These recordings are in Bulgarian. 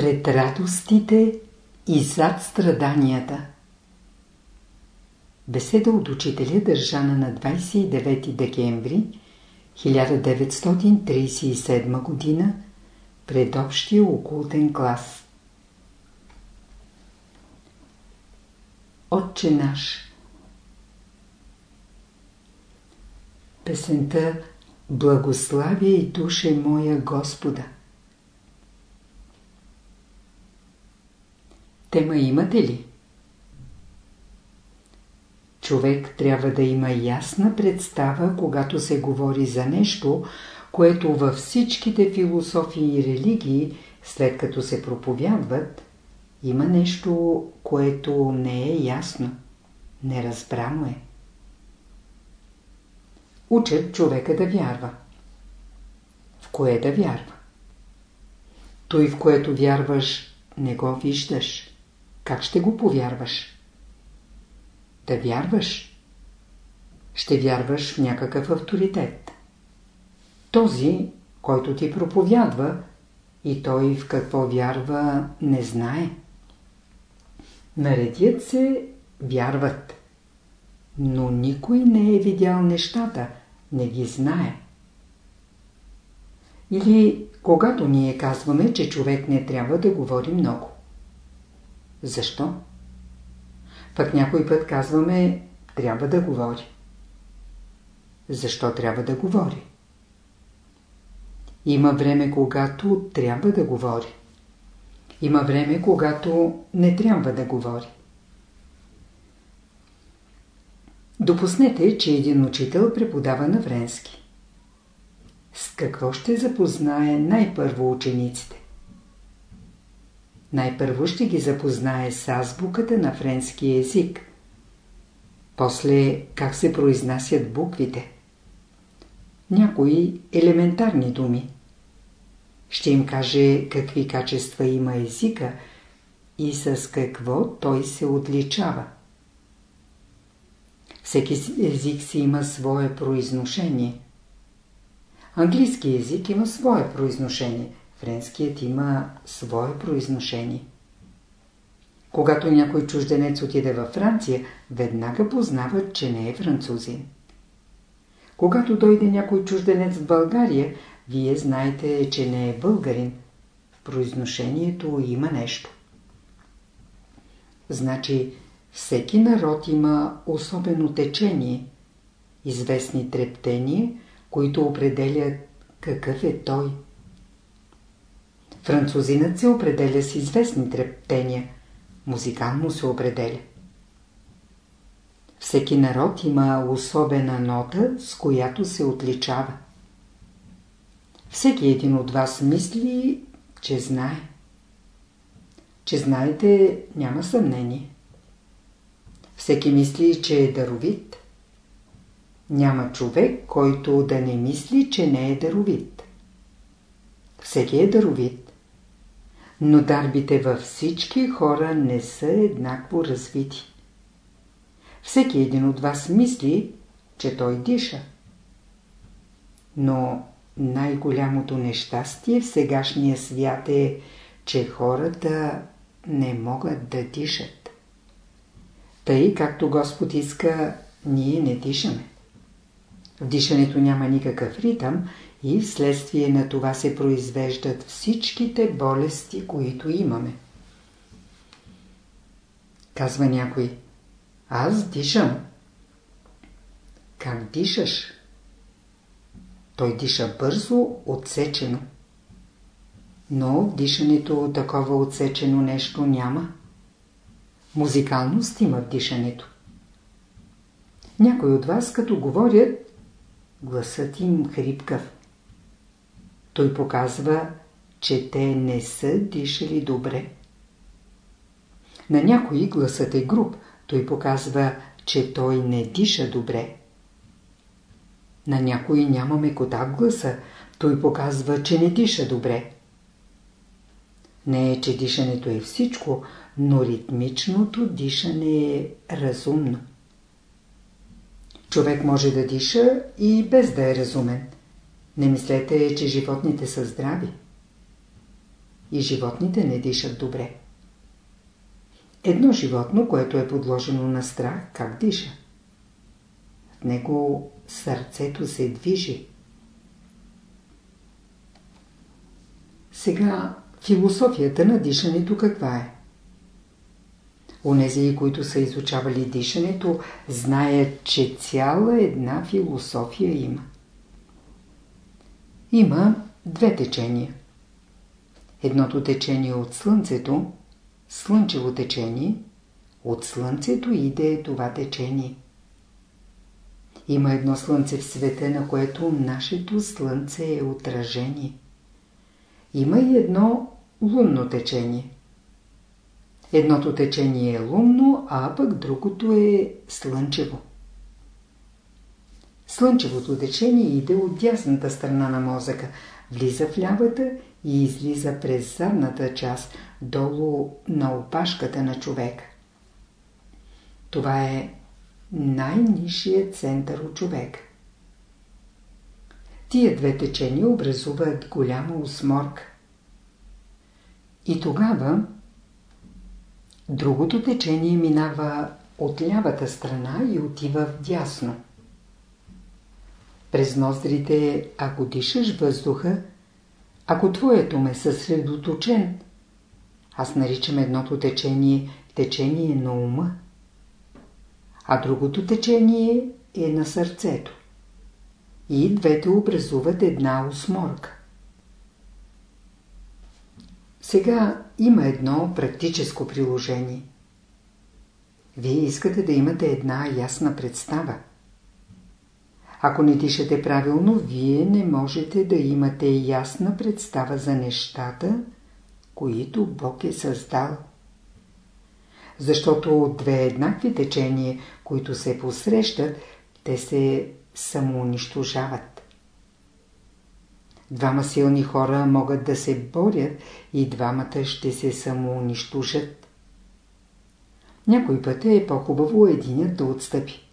Пред радостите и зад страданията Беседа от учителя държана на 29 декември 1937 г. пред общия окултен клас. Отче наш Песента Благославя и душе моя Господа Тема имате ли? Човек трябва да има ясна представа, когато се говори за нещо, което във всичките философии и религии, след като се проповядват, има нещо, което не е ясно, неразбрано е. Учат човека да вярва. В кое да вярва? Той, в което вярваш, не го виждаш. Как ще го повярваш? Да вярваш. Ще вярваш в някакъв авторитет. Този, който ти проповядва, и той в какво вярва, не знае. Наредят се, вярват. Но никой не е видял нещата, не ги знае. Или когато ние казваме, че човек не трябва да говори много. Защо? Пък някой път казваме, трябва да говори. Защо трябва да говори? Има време, когато трябва да говори. Има време, когато не трябва да говори. Допуснете, че един учител преподава на френски. С какво ще запознае най-първо учениците? Най-първо ще ги запознае с азбуката на френски език. После как се произнасят буквите. Някои елементарни думи. Ще им каже какви качества има езика и с какво той се отличава. Всеки език си има свое произношение. Английски език има свое произношение – Френският има свое произношение. Когато някой чужденец отиде във Франция, веднага познават, че не е французин. Когато дойде някой чужденец в България, вие знаете, че не е българин. В произношението има нещо. Значи, всеки народ има особено течение, известни трептения, които определят какъв е той. Французинът се определя с известни трептения. Музикално се определя. Всеки народ има особена нота, с която се отличава. Всеки един от вас мисли, че знае. Че знаете, няма съмнение. Всеки мисли, че е даровит. Няма човек, който да не мисли, че не е даровит. Всеки е даровит но дарбите във всички хора не са еднакво развити. Всеки един от вас мисли, че той диша. Но най-голямото нещастие в сегашния свят е, че хората не могат да дишат. Тъй, както Господ иска, ние не дишаме. В дишането няма никакъв ритъм и вследствие на това се произвеждат всичките болести, които имаме. Казва някой, аз дишам. Как дишаш? Той диша бързо, отсечено. Но в дишането такова отсечено нещо няма. Музикалност има в дишането. Някой от вас, като говорят, гласът им хрипкав. Той показва, че те не са дишали добре. На някой гласът е груб. Той показва, че той не диша добре. На някой няма мекота в гласа. Той показва, че не диша добре. Не е, че дишането е всичко, но ритмичното дишане е разумно. Човек може да диша и без да е разумен. Не мислете, че животните са здрави. и животните не дишат добре. Едно животно, което е подложено на страх, как диша? В него сърцето се движи. Сега философията на дишането каква е? Онези, които са изучавали дишането, знаят, че цяла една философия има. Има две течения. Едното течение от Слънцето, слънчево течение, от Слънцето иде това течение. Има едно Слънце в света, на което нашето Слънце е отражение. Има и едно лунно течение. Едното течение е лунно, а пък другото е слънчево. Слънчевото течение иде от дясната страна на мозъка, влиза в лявата и излиза през задната част, долу на опашката на човека. Това е най-нишият център от човек. Тия две течения образуват голяма осморка. И тогава другото течение минава от лявата страна и отива в дясно. През ноздрите, ако дишаш въздуха, ако твоето ме съсредоточен, аз наричам едното течение течение на ума, а другото течение е на сърцето. И двете образуват една осморка. Сега има едно практическо приложение. Вие искате да имате една ясна представа. Ако не дишате правилно, вие не можете да имате ясна представа за нещата, които Бог е създал. Защото от две еднакви течения, които се посрещат, те се самоунищожават. Двама силни хора могат да се борят и двамата ще се самоунищожат. Някой път е по-хубаво единят да отстъпи.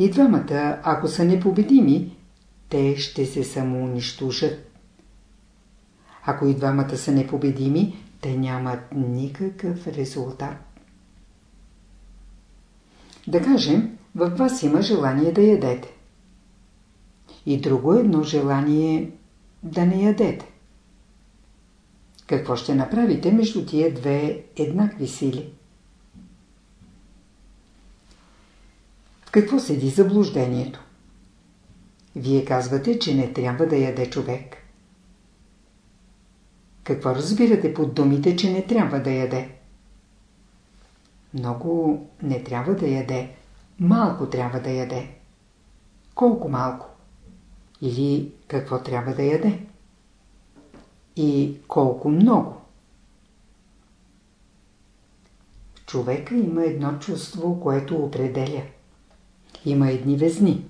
И двамата, ако са непобедими, те ще се самоунищожат. Ако и двамата са непобедими, те нямат никакъв резултат. Да кажем, във вас има желание да ядете. И друго едно желание да не ядете. Какво ще направите между тия две еднакви сили? Какво седи заблуждението? Вие казвате, че не трябва да яде човек. Какво разбирате под думите, че не трябва да яде? Много не трябва да яде. Малко трябва да яде. Колко малко? Или какво трябва да яде? И колко много? В човека има едно чувство, което определя. Има едни везни.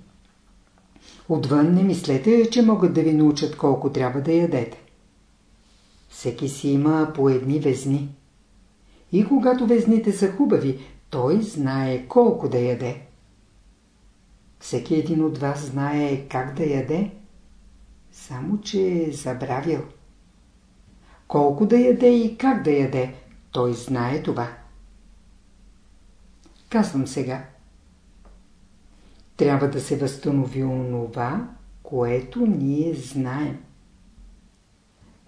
Отвън не мислете, че могат да ви научат колко трябва да ядете. Всеки си има по едни везни. И когато везните са хубави, той знае колко да яде. Всеки един от вас знае как да яде, само че е забравил. Колко да яде и как да яде, той знае това. Казвам сега. Трябва да се възстанови онова, което ние знаем.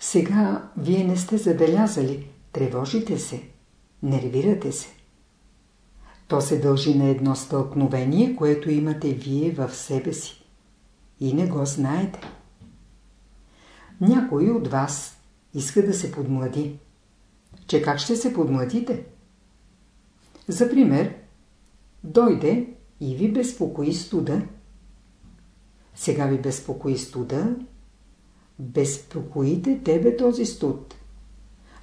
Сега вие не сте забелязали, тревожите се, нервирате се. То се дължи на едно стълкновение, което имате вие в себе си. И не го знаете. Някой от вас иска да се подмлади. Че как ще се подмладите? За пример, дойде и ви безпокои студа. Сега ви безпокои студа, безпокоите тебе този студ.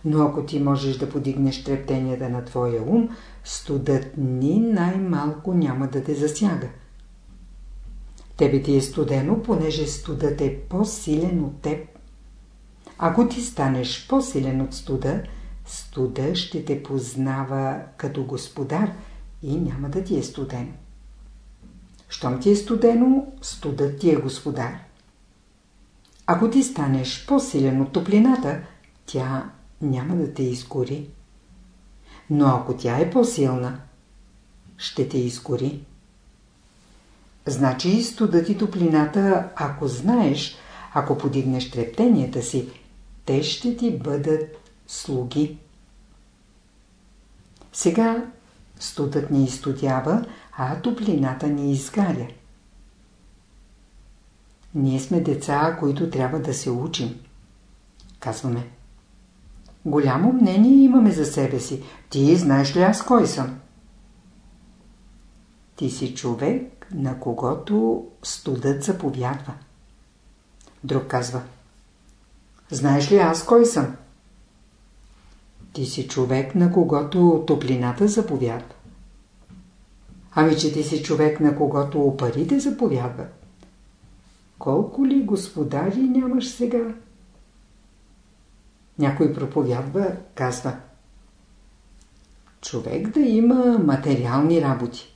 Но ако ти можеш да подигнеш трептенията на твоя ум, студът ни най-малко няма да те засяга. Тебе ти е студено, понеже студът е по-силен от теб. Ако ти станеш по-силен от студа, студа ще те познава като господар и няма да ти е студен. Щом ти е студено, студът ти е господар. Ако ти станеш по-силен от топлината, тя няма да те изгори. Но ако тя е по-силна, ще те изгори. Значи студът и топлината, ако знаеш, ако подигнеш трептенията си, те ще ти бъдат слуги. Сега студът ни изтодява, а топлината ни изгаря. Ние сме деца, които трябва да се учим. Казваме. Голямо мнение имаме за себе си. Ти знаеш ли аз кой съм? Ти си човек, на когото студът заповядва. Друг казва. Знаеш ли аз кой съм? Ти си човек, на когото топлината заповядва. Ами, че ти си човек, на когото парите заповядват. Колко ли господари нямаш сега? Някой проповядва, казва. Човек да има материални работи.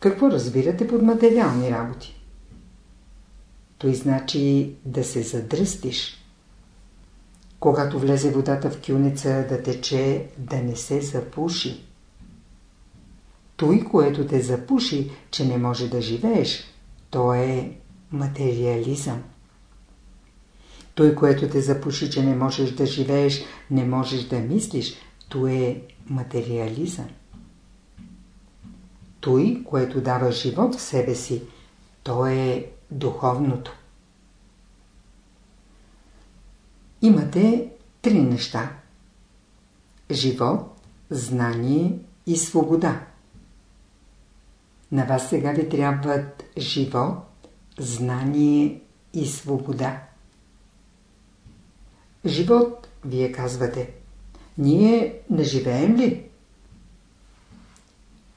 Какво разбирате под материални работи? Той значи да се задръстиш. Когато влезе водата в кюнеца да тече, да не се запуши. Той, което те запуши, че не може да живееш, то е материализъм. Той, което те запуши, че не можеш да живееш, не можеш да мислиш, то е материализъм. Той, което дава живот в себе си, то е духовното. Имате три неща. Живот, знание и свобода. На вас сега ви трябват живот, знание и свобода. Живот, вие казвате. Ние не живеем ли?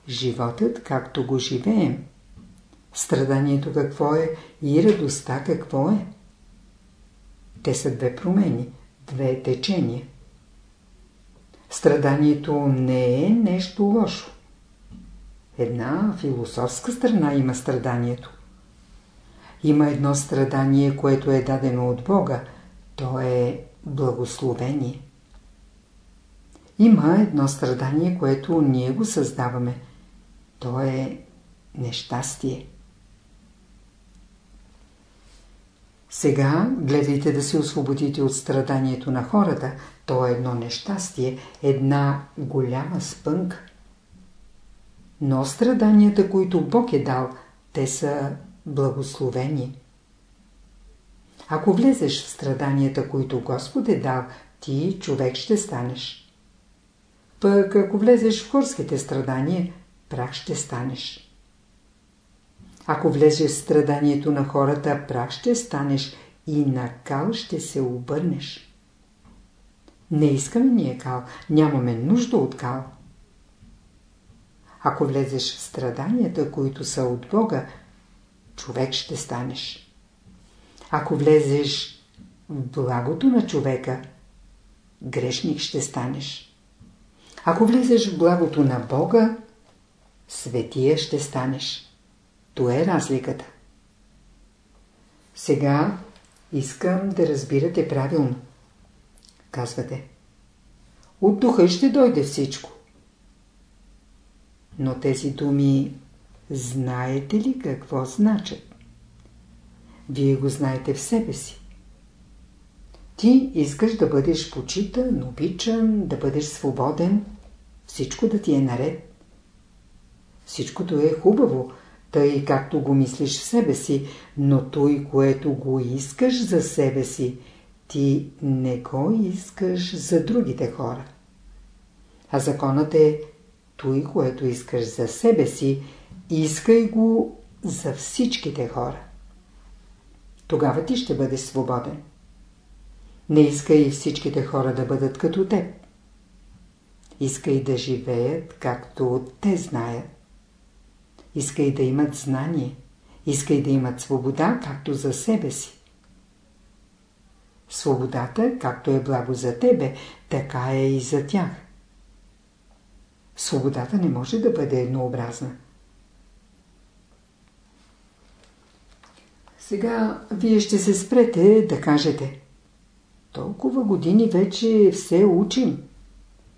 Животът, както го живеем. Страданието какво е и радостта какво е? Те са две промени, две течения. Страданието не е нещо лошо. Една философска страна има страданието. Има едно страдание, което е дадено от Бога. То е благословение. Има едно страдание, което ние го създаваме. То е нещастие. Сега гледайте да се освободите от страданието на хората. То е едно нещастие, една голяма спънка. Но страданията, които Бог е дал, те са благословени. Ако влезеш в страданията, които Господ е дал, ти човек ще станеш. Пък ако влезеш в хорските страдания, прах ще станеш. Ако влезеш в страданието на хората, прах ще станеш и на кал ще се обърнеш. Не искаме ние кал, нямаме нужда от кал. Ако влезеш в страданията, които са от Бога, човек ще станеш. Ако влезеш в благото на човека, грешник ще станеш. Ако влезеш в благото на Бога, светия ще станеш. То е разликата. Сега искам да разбирате правилно. Казвате. От духа ще дойде всичко. Но тези думи знаете ли какво значат? Вие го знаете в себе си. Ти искаш да бъдеш почитан, обичан, да бъдеш свободен, всичко да ти е наред. Всичкото е хубаво, тъй както го мислиш в себе си, но той, което го искаш за себе си, ти не го искаш за другите хора. А законът е той, което искаш за себе си, искай го за всичките хора. Тогава ти ще бъдеш свободен. Не искай всичките хора да бъдат като теб. Искай да живеят както те знаят. Искай да имат знание. Искай да имат свобода, както за себе си. Свободата, както е благо за тебе, така е и за тях. Свободата не може да бъде еднообразна. Сега вие ще се спрете да кажете Толкова години вече все учим.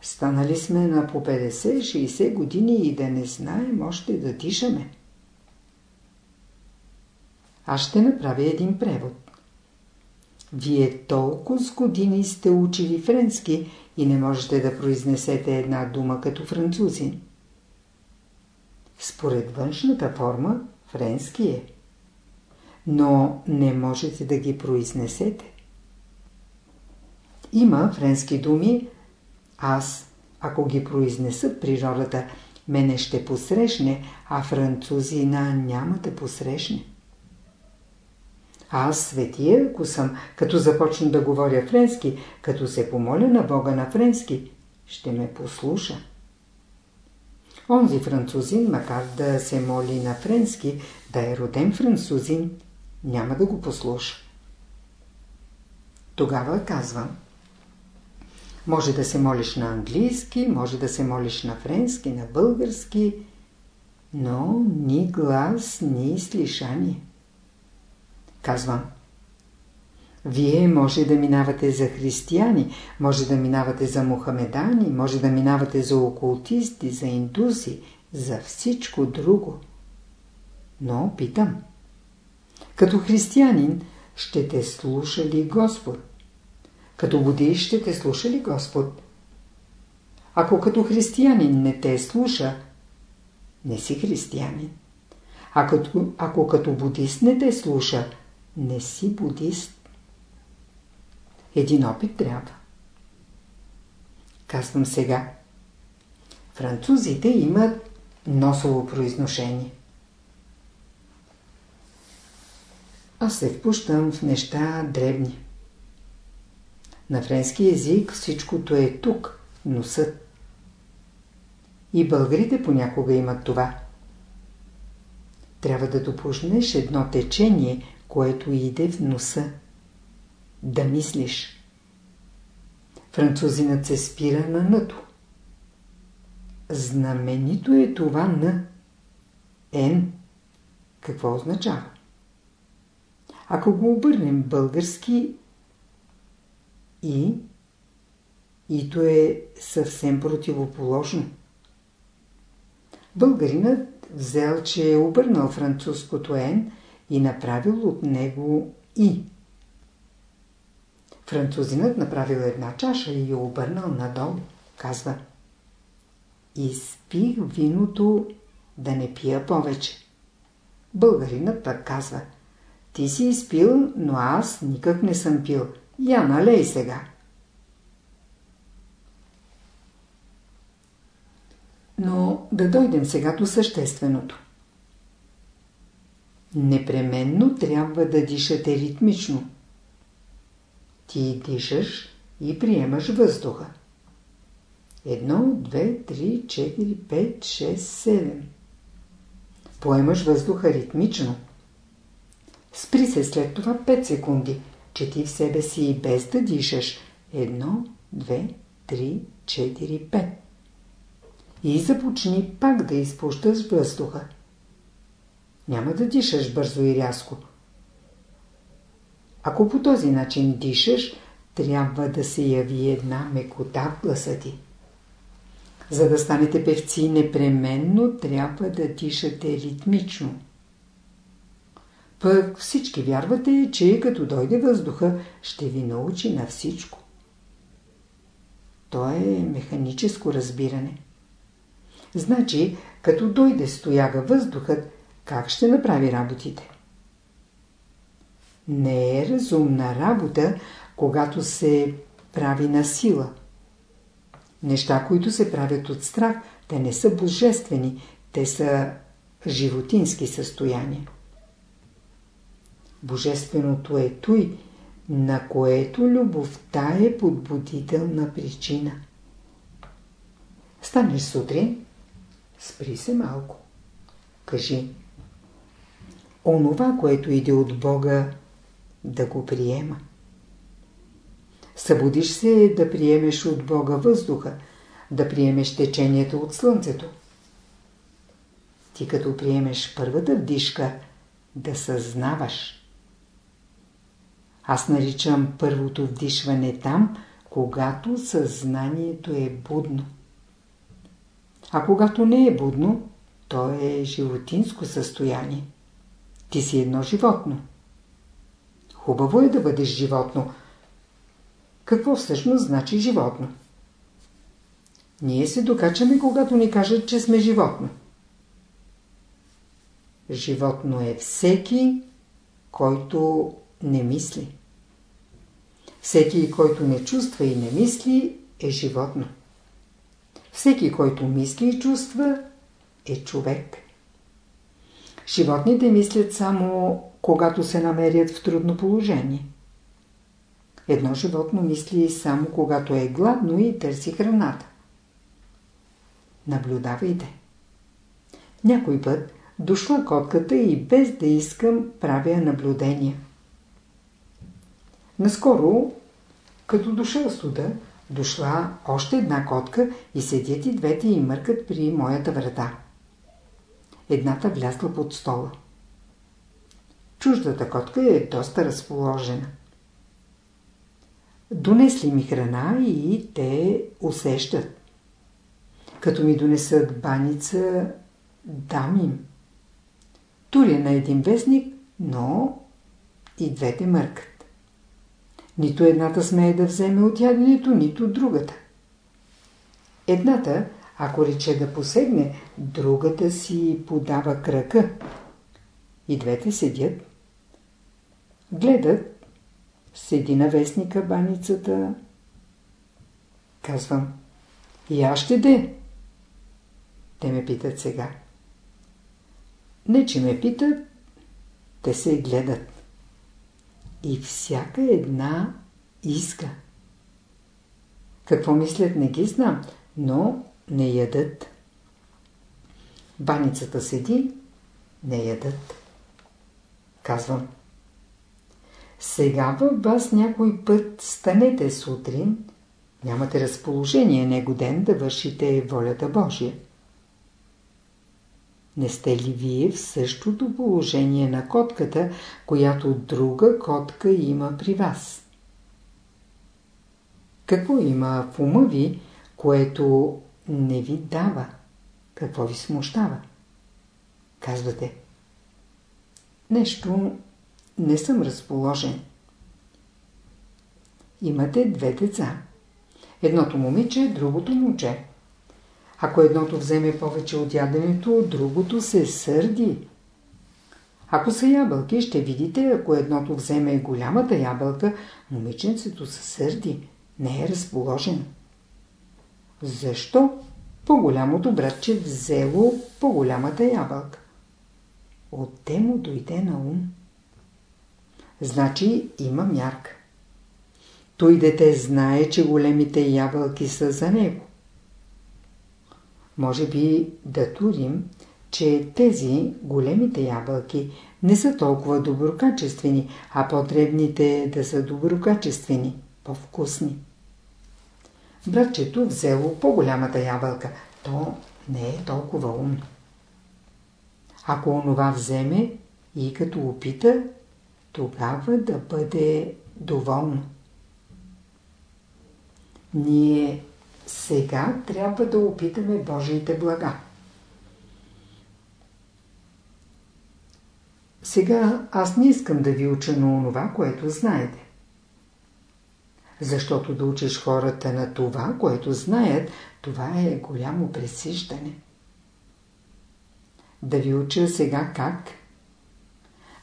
Станали сме на по 50-60 години и да не знаем още да дишаме. Аз ще направя един превод. Вие толкова с години сте учили френски и не можете да произнесете една дума като французин. Според външната форма, френски е. Но не можете да ги произнесете. Има френски думи, аз, ако ги произнеса природата, мене ще посрещне, а французина няма да посрещне. Аз светия, ако съм, като започна да говоря френски, като се помоля на Бога на френски, ще ме послуша. Онзи французин, макар да се моли на френски, да е роден французин, няма да го послуша. Тогава казвам. Може да се молиш на английски, може да се молиш на френски, на български, но ни глас, ни слишание. Казвам. Вие може да минавате за християни, може да минавате за мухамедани, може да минавате за окултисти, за индуси, за всичко друго. Но питам. Като християнин ще те слуша ли Господ? Като будиш ще те слуша ли Господ? Ако като християнин не те слуша, не си християнин. А ако като будист не те слуша, не си будист. Един опит трябва. Казвам сега. Французите имат носово произношение. Аз се впущам в неща дребни. На френски език всичкото е тук, носът. И българите понякога имат това. Трябва да допуснеш едно течение, което иде в носа. Да мислиш. Французинът се спира на нато. Знаменито е това на. Н. Какво означава? Ако го обърнем български и, ито е съвсем противоположно. Българинът взел, че е обърнал французското Н и направил от него И. Французинът направил една чаша и я обърнал надолу. Казва Изпих виното да не пия повече. Българинът пък казва Ти си изпил, но аз никак не съм пил. Я налей сега. Но да дойдем сега до същественото. Непременно трябва да дишате ритмично. Ти дишаш и приемаш въздуха. Едно, две, три, четири, пет, шест, седем. Поемаш въздуха ритмично. Спри се след това 5 секунди. Чети в себе си и без да дишаш. Едно, две, три, четири, пет. И започни пак да изпущаш въздуха. Няма да дишаш бързо и рязко. Ако по този начин дишаш, трябва да се яви една мекота в гласа ти. За да станете певци, непременно трябва да дишате ритмично. Пък всички вярвате, че като дойде въздуха, ще ви научи на всичко. То е механическо разбиране. Значи, като дойде стояга въздухът, как ще направи работите? Не е разумна работа, когато се прави на сила. Неща, които се правят от страх, те не са божествени, те са животински състояния. Божественото е той, на което любовта е подбудителна причина. Станеш сутрин, спри се малко. Кажи, онова, което иде от Бога, да го приема. Събудиш се да приемеш от Бога въздуха, да приемеш течението от Слънцето. Ти като приемеш първата вдишка, да съзнаваш. Аз наричам първото вдишване там, когато съзнанието е будно. А когато не е будно, то е животинско състояние. Ти си едно животно. Хубаво е да бъдеш животно. Какво всъщност значи животно? Ние се докачаме, когато ни кажат, че сме животно. Животно е всеки, който не мисли. Всеки, който не чувства и не мисли, е животно. Всеки, който мисли и чувства, е човек. Животните мислят само когато се намерят в трудно положение. Едно животно мисли само когато е гладно и търси храната. Наблюдавайте. Някой път дошла котката и без да искам правя наблюдения. Наскоро, като дошъл студа, дошла още една котка и седят и двете и мъркат при моята врата. Едната влязла под стола. Чуждата котка е доста разположена. Донесли ми храна и те усещат. Като ми донесат баница, дам им. Туря на един вестник, но и двете мъркат. Нито едната смее да вземе от яденето, нито другата. Едната, ако рече да посегне, другата си подава кръка. И двете седят. Гледат. Седи на вестника баницата. Казвам. И аз ще де. Те ме питат сега. Не, че ме питат, те се гледат. И всяка една иска. Какво мислят, не ги знам, но не ядат. Баницата седи, не ядат. Казвам. Сега във вас някой път станете сутрин, нямате разположение него ден да вършите волята Божия. Не сте ли вие в същото положение на котката, която друга котка има при вас? Какво има в ума ви, което не ви дава? Какво ви смущава? Казвате. Нещо не съм разположен. Имате две деца. Едното момиче, другото момче. Ако едното вземе повече от яденето, другото се сърди. Ако са ябълки, ще видите, ако едното вземе голямата ябълка, момиченцето се сърди, не е разположен. Защо? По-голямото братче взело по-голямата ябълка. Отте му дойде на ум. Значи има мярка. Той дете знае, че големите ябълки са за него. Може би да турим, че тези големите ябълки не са толкова доброкачествени, а потребните да са доброкачествени, по-вкусни. Братчето взело по-голямата ябълка. То не е толкова умно. Ако онова вземе и като опита, тогава да бъде доволно. Ние сега трябва да опитаме Божиите блага. Сега аз не искам да ви уча на онова, което знаете. Защото да учиш хората на това, което знаят, това е голямо пресиждане. Да ви уча сега как?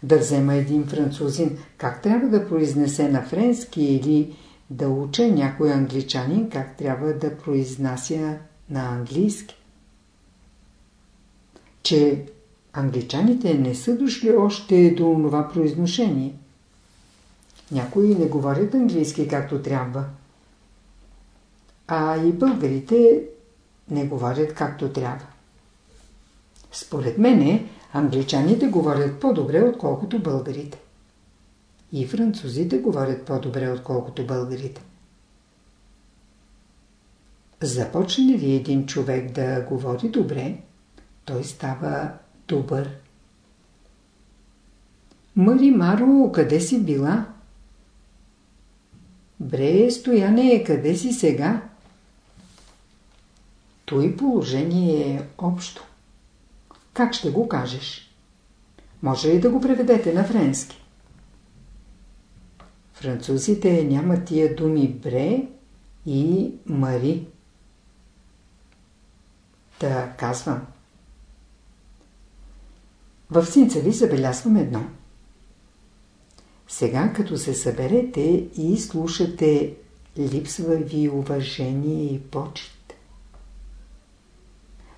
Да взема един французин, как трябва да произнесе на френски или да уча някой англичанин как трябва да произнася на английски. Че англичаните не са дошли още до това произношение. Някои не говорят английски както трябва. А и българите не говорят както трябва. Според мене, англичаните говорят по-добре, отколкото българите. И французите говорят по-добре, отколкото българите. Започне ли един човек да говори добре, той става добър. Мари Маро, къде си била? Бре, стояне, къде си сега? Той положение е общо. Как ще го кажеш? Може ли да го преведете на френски? Французите нямат тия думи бре и мари. Та казвам. В синца ви забелязвам едно. Сега, като се съберете и слушате, липсва ви уважение и почет.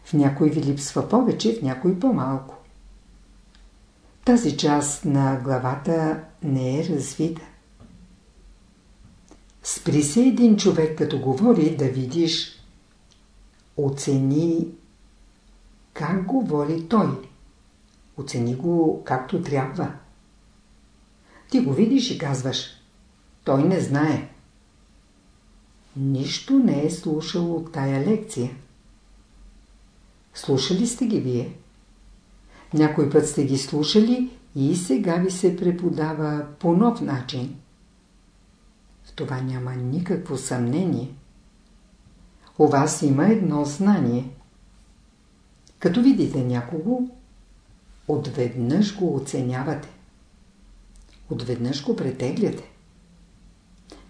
В някой ви липсва повече, в някой по-малко. Тази част на главата не е развита. Спри се един човек, като говори, да видиш, оцени как говори той. Оцени го както трябва. Ти го видиш и казваш, той не знае. Нищо не е слушал от тая лекция. Слушали сте ги вие? Някой път сте ги слушали и сега ви се преподава по нов начин. В това няма никакво съмнение. У вас има едно знание. Като видите някого, отведнъж го оценявате. Отведнъж го претегляте.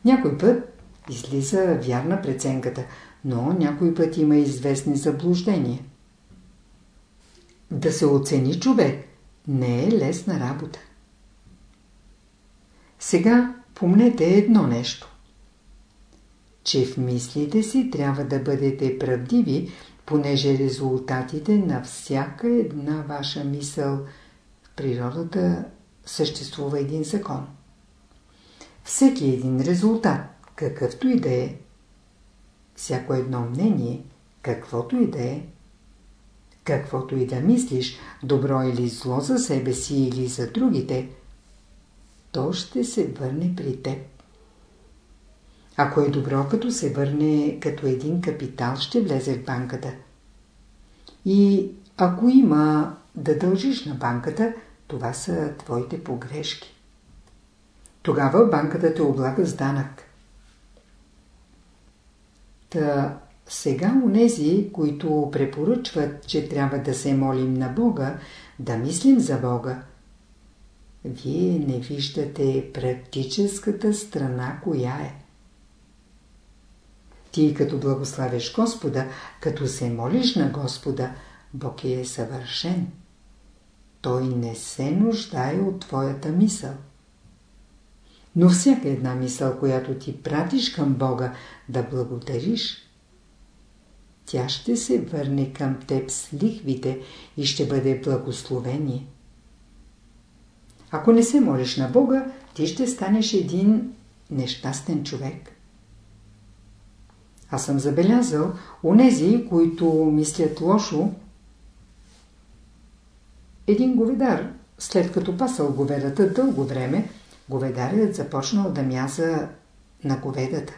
Някой път излиза вярна преценката, но някой път има известни заблуждения. Да се оцени човек не е лесна работа. Сега помнете едно нещо. Че в мислите си трябва да бъдете правдиви, понеже резултатите на всяка една ваша мисъл в природата съществува един закон. Всеки един резултат, какъвто и да е, всяко едно мнение, каквото и да е, каквото и да мислиш, добро или зло за себе си или за другите, то ще се върне при теб. Ако е добро, като се върне като един капитал, ще влезе в банката. И ако има да дължиш на банката, това са твоите погрешки. Тогава банката те облага с данък. Та сега унези, които препоръчват, че трябва да се молим на Бога, да мислим за Бога, вие не виждате практическата страна, коя е. Ти като благославиш Господа, като се молиш на Господа, Бог е съвършен. Той не се нуждае от твоята мисъл. Но всяка една мисъл, която ти пратиш към Бога да благодариш, тя ще се върне към теб с лихвите и ще бъде благословение. Ако не се молиш на Бога, ти ще станеш един нещастен човек. Аз съм забелязал, онези, които мислят лошо, един говедар, след като пасал говедата дълго време, говедарят започнал да мяза на говедата.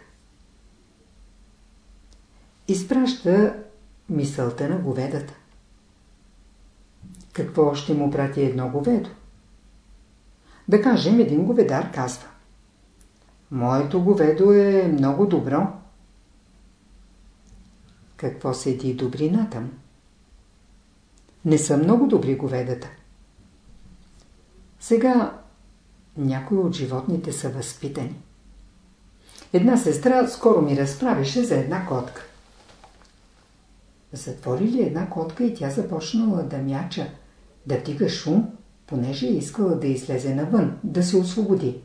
Изпраща мисълта на говедата. Какво ще му прати едно говедо? Да кажем, един говедар казва Моето говедо е много добро. Какво седи добрината му? Не са много добри говедата. Сега някои от животните са възпитани. Една сестра скоро ми разправише за една котка. Затвори ли една котка и тя започнала да мяча, да тига шум, понеже е искала да излезе навън, да се освободи.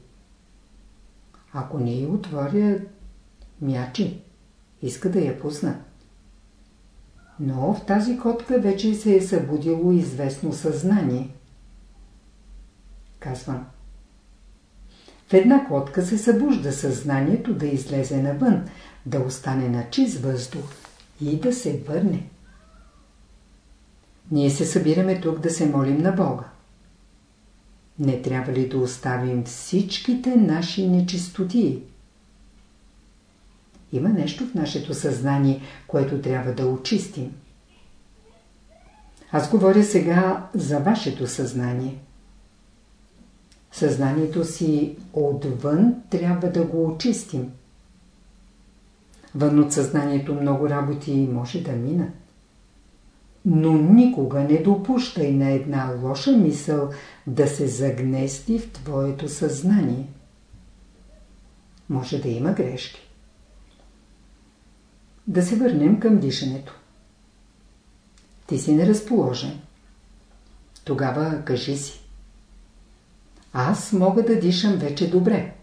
Ако не я отворя, мячи, иска да я пусна. Но в тази котка вече се е събудило известно съзнание. Казвам. В една котка се събужда съзнанието да излезе навън, да остане на чист въздух и да се върне. Ние се събираме тук да се молим на Бога. Не трябва ли да оставим всичките наши нечистоти? Има нещо в нашето съзнание, което трябва да очистим. Аз говоря сега за вашето съзнание. Съзнанието си отвън трябва да го очистим. Вън от съзнанието много работи може да минат. Но никога не допущай на една лоша мисъл да се загнести в твоето съзнание. Може да има грешки. Да се върнем към дишането. Ти си неразположен. Тогава кажи си. Аз мога да дишам вече добре.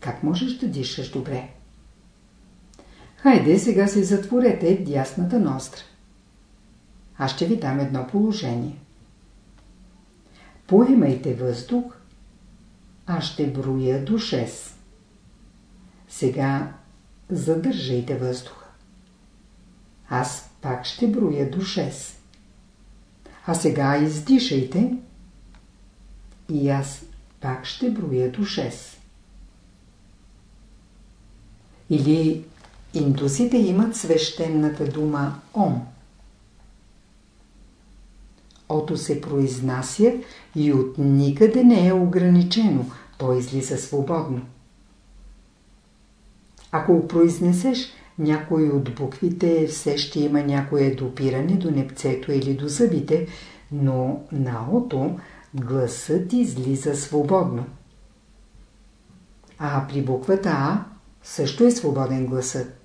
Как можеш да дишаш добре? Хайде, сега си затворете дясната ностра. Аз ще ви дам едно положение. Поемайте въздух, аз ще броя до 6. Сега задържайте въздуха. Аз пак ще броя до 6. А сега издишайте и аз пак ще броя до 6. Или индусите имат свещената дума Ом. Ото се произнася и от никъде не е ограничено, то излиза свободно. Ако произнесеш някой от буквите, все ще има някое допиране до непцето или до зъбите, но на ото гласът излиза свободно. А при буквата А също е свободен гласът.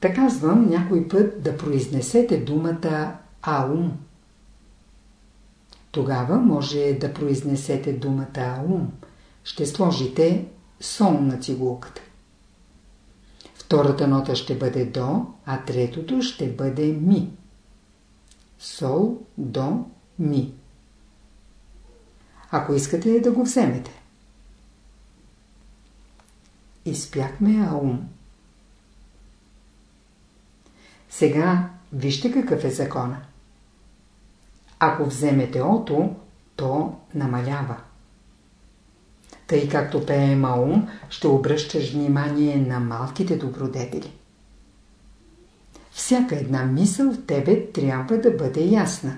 Така казвам някой път да произнесете думата Аум. Тогава може да произнесете думата Аум. Ще сложите сол на цигулката. Втората нота ще бъде до, а третото ще бъде ми. Сол, до, ми. Ако искате да го вземете. Изпяхме аум. Сега вижте какъв е закона. Ако вземете ото, то намалява. Тъй както пее Маум, ще обръщаш внимание на малките добродетели. Всяка една мисъл в тебе трябва да бъде ясна.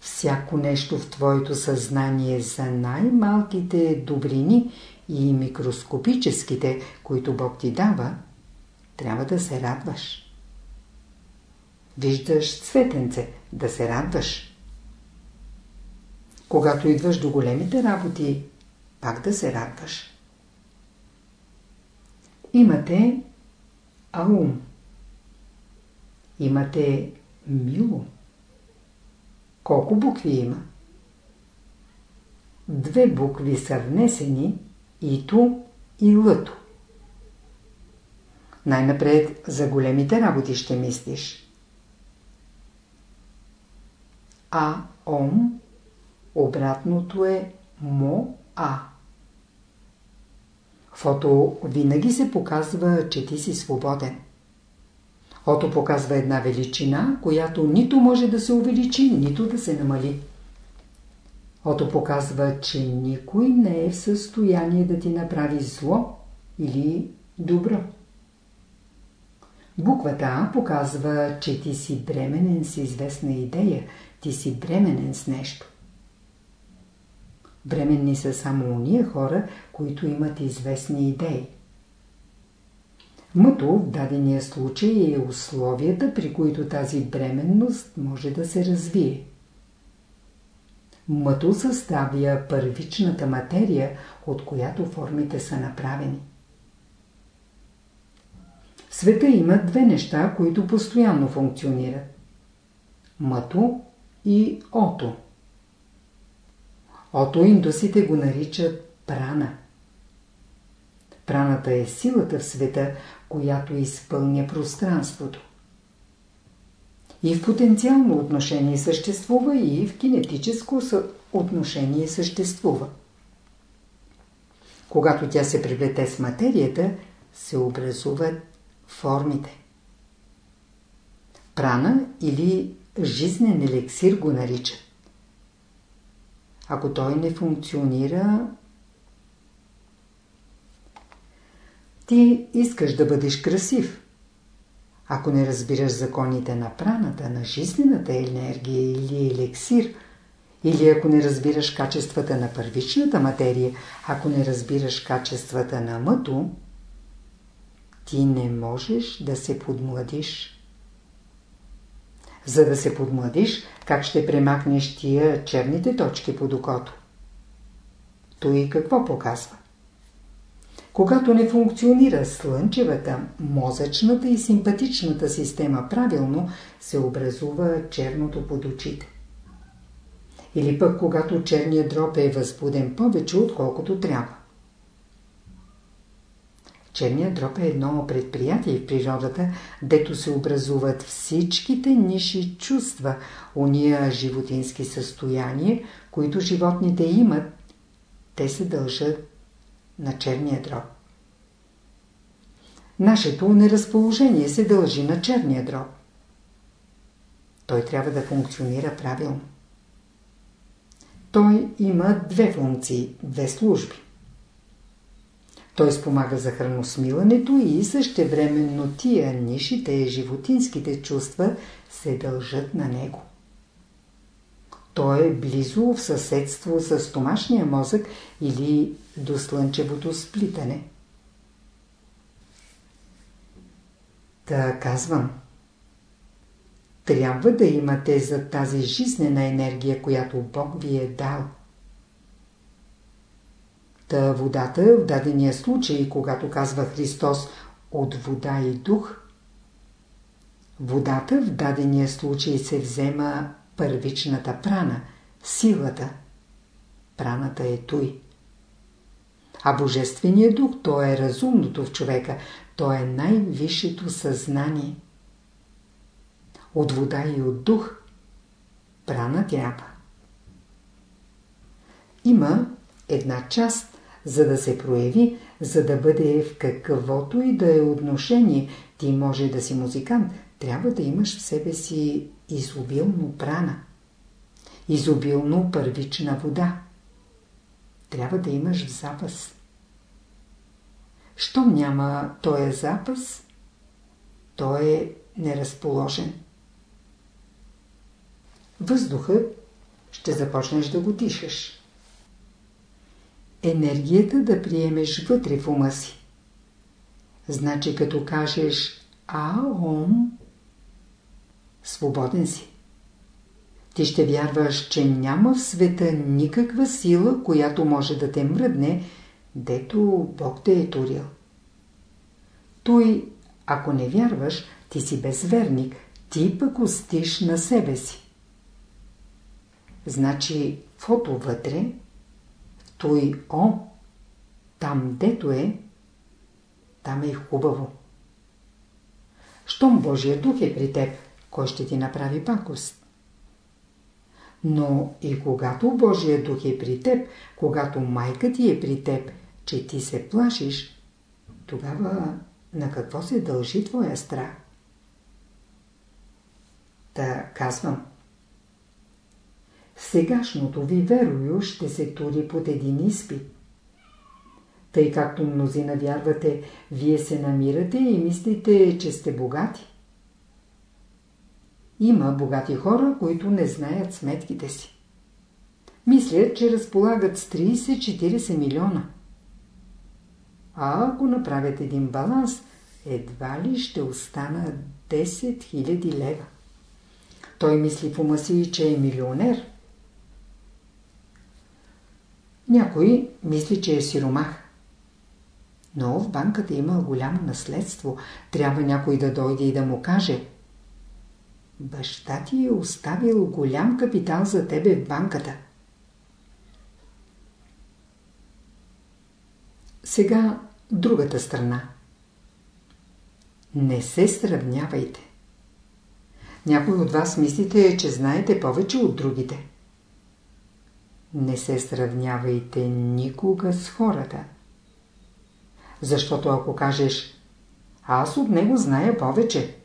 Всяко нещо в твоето съзнание за най-малките добрини и микроскопическите, които Бог ти дава, трябва да се радваш. Виждаш цветенце, да се радваш. Когато идваш до големите работи, пак да се радваш. Имате аум. Имате мило. Колко букви има? Две букви са внесени ито и лъто. Най-напред за големите работи ще мислиш. А, ом, обратното е мо, а. Фото винаги се показва, че ти си свободен. Ото показва една величина, която нито може да се увеличи, нито да се намали. Ото показва, че никой не е в състояние да ти направи зло или добро. Буквата А показва, че ти си бременен с известна идея, ти си бременен с нещо. Бременни са само уния хора, които имат известни идеи. Мъто в дадения случай е условията, при които тази бременност може да се развие. Мъто съставя първичната материя, от която формите са направени. В света има две неща, които постоянно функционират. Мъто и ото. Ото индусите го наричат прана. Праната е силата в света, която изпълня пространството. И в потенциално отношение съществува, и в кинетическо отношение съществува. Когато тя се привлете с материята, се образуват формите. Прана или жизнен елексир го наричат. Ако той не функционира, ти искаш да бъдеш красив. Ако не разбираш законите на праната, на жизнената енергия или елексир, Или ако не разбираш качествата на първичната материя, ако не разбираш качествата на мъто, ти не можеш да се подмладиш. За да се подмладиш, как ще премахнеш тия черните точки под окото? Той какво показва? Когато не функционира слънчевата, мозъчната и симпатичната система правилно, се образува черното под очите. Или пък когато черният дроб е възбуден повече, отколкото трябва. Черният дроб е едно предприятие в природата, дето се образуват всичките ниши чувства, уния животински състояния, които животните имат, те се дължат на черния дроб. Нашето неразположение се дължи на черния дроб. Той трябва да функционира правилно. Той има две функции, две служби. Той спомага за храносмилането и същевременно тия нишите, животинските чувства се дължат на него. Той е близо в съседство с стомашния мозък или до слънчевото сплитане. Та казвам. Трябва да имате за тази жизнена енергия, която Бог ви е дал. Та водата в дадения случай, когато казва Христос от вода и дух, водата в дадения случай се взема първичната прана, силата. Праната е той. А Божественият дух, то е разумното в човека, то е най-висшето съзнание. От вода и от дух прана трябва. Има една част, за да се прояви, за да бъде в каквото и да е отношение. Ти може да си музикант, трябва да имаш в себе си изобилно прана, изобилно първична вода. Трябва да имаш запас. Щом няма този запас, той е неразположен. Въздухът ще започнеш да го дишаш. Енергията да приемеш вътре в ума си. Значи като кажеш АОМ, свободен си. Ти ще вярваш, че няма в света никаква сила, която може да те мръдне, дето Бог те е турил. Той, ако не вярваш, ти си безверник, ти пък остиш на себе си. Значи, фото вътре, той О, там дето е, там е хубаво. Щом Божия дух е при теб, кой ще ти направи пакост? Но и когато Божия дух е при теб, когато майка ти е при теб, че ти се плашиш, тогава на какво се дължи твоя страх? Та казвам. Сегашното ви верою ще се тури под един изпит. Тъй както мнозина вярвате, вие се намирате и мислите, че сте богати. Има богати хора, които не знаят сметките си. Мислят, че разполагат с 30-40 милиона. А ако направят един баланс, едва ли ще остана 10 000 лева. Той мисли в ума си, че е милионер. Някой мисли, че е сиромах. Но в банката има голямо наследство. Трябва някой да дойде и да му каже. Баща ти е оставил голям капитал за тебе в банката. Сега другата страна. Не се сравнявайте. Някой от вас мислите, че знаете повече от другите. Не се сравнявайте никога с хората. Защото ако кажеш, аз от него зная повече,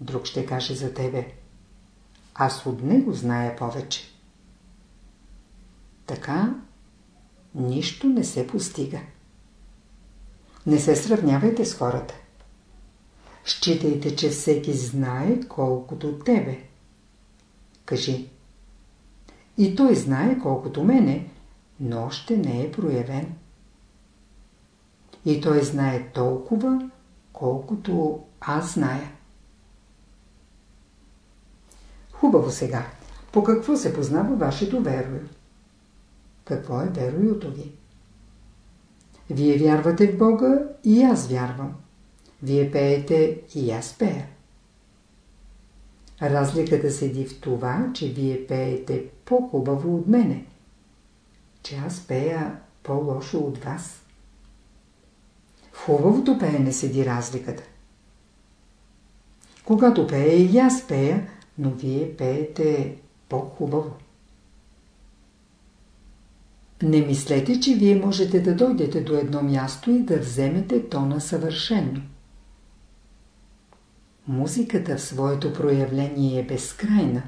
друг ще каже за тебе, аз от него зная повече. Така нищо не се постига. Не се сравнявайте с хората. Считайте, че всеки знае колкото тебе. Кажи. И той знае колкото мене, но още не е проявен. И той знае толкова, колкото аз зная. Хубаво сега. По какво се познава вашето верою? Какво е вероюто ви? Вие вярвате в Бога и аз вярвам. Вие пеете и аз пея. Разликата седи в това, че вие пеете по-хубаво от мене, че аз пея по-лошо от вас. Хубавото пеене седи разликата. Когато пея и аз пея, но вие пеете по-хубаво. Не мислете, че вие можете да дойдете до едно място и да вземете тона съвършенно. Музиката в своето проявление е безкрайна.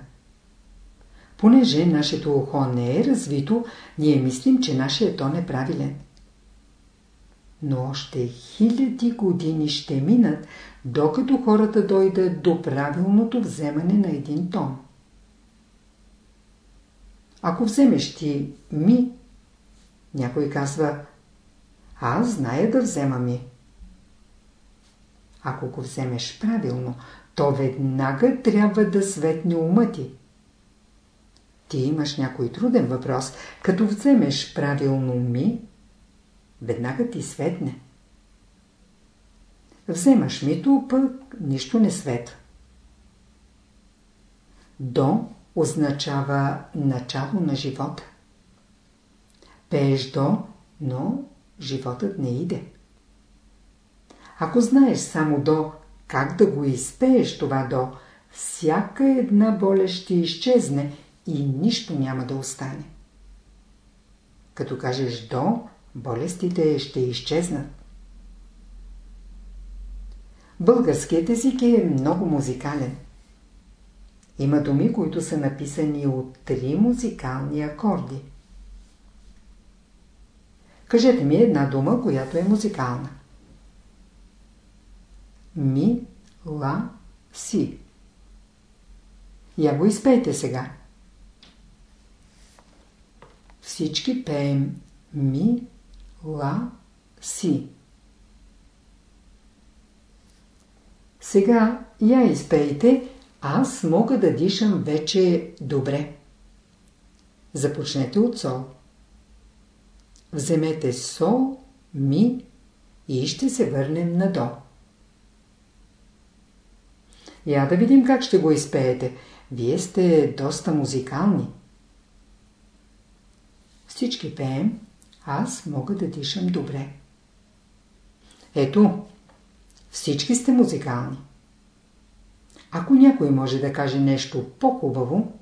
Понеже нашето ухо не е развито, ние мислим, че нашия тон е правилен. Но още хиляди години ще минат, докато хората дойдат до правилното вземане на един тон. Ако вземеш ти ми, някой казва, аз зная да взема ми. Ако го вземеш правилно, то веднага трябва да светне ума ти. Ти имаш някой труден въпрос, като вземеш правилно ми, веднага ти светне. Вземаш мито, пък нищо не свет. До означава начало на живота. Пееш до, но животът не иде. Ако знаеш само до, как да го изпееш това до, всяка една болест ще изчезне и нищо няма да остане. Като кажеш до, болестите ще изчезнат. Българският език е много музикален. Има думи, които са написани от три музикални акорди. Кажете ми една дума, която е музикална. Ми, ла, си. Я го изпейте сега. Всички пеем ми, ла, си. Сега я изпейте, аз мога да дишам вече добре. Започнете от сол. Вземете сол, ми и ще се върнем на до. Я да видим как ще го изпеете. Вие сте доста музикални. Всички пеем, аз мога да дишам добре. Ето, всички сте музикални. Ако някой може да каже нещо по-хубаво,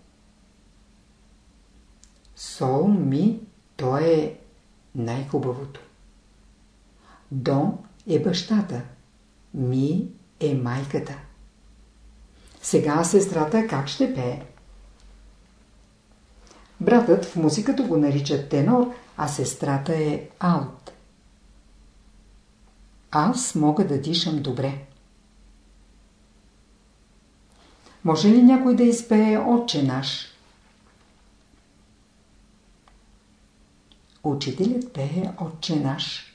сол, ми, то е най-хубавото. До е бащата, ми е майката. Сега сестрата как ще пее? Братът в музиката го нарича тенор, а сестрата е алт. Аз мога да дишам добре. Може ли някой да изпее Отче наш? Учителят пее Отче наш.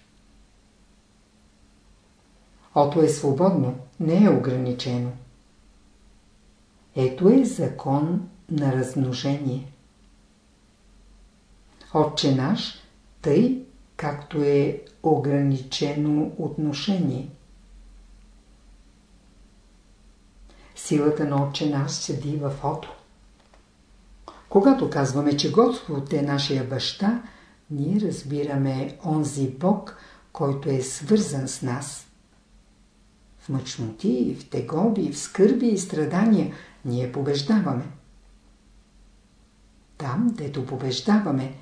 Ото е свободно, не е ограничено. Ето е закон на размножение. Отче наш, тъй както е ограничено отношение. Силата на Отче наш седи в Ото. Когато казваме, че Господ е нашия баща, ние разбираме онзи Бог, който е свързан с нас. В мъчноти, в тегоби, в скърби и страдания ние побеждаваме. Там, дето побеждаваме,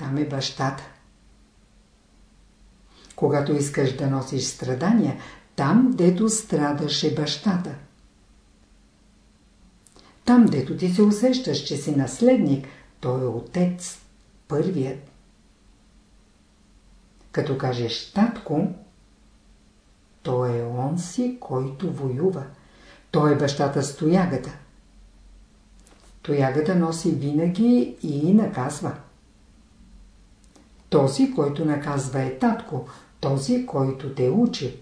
там е бащата. Когато искаш да носиш страдания, там, дето страдаше бащата. Там, дето ти се усещаш, че си наследник, той е отец, първият. Като кажеш татко, той е он си, който воюва. Той е бащата стоягата. Тоягата носи винаги и наказва. Този, който наказва е татко, този, който те учи.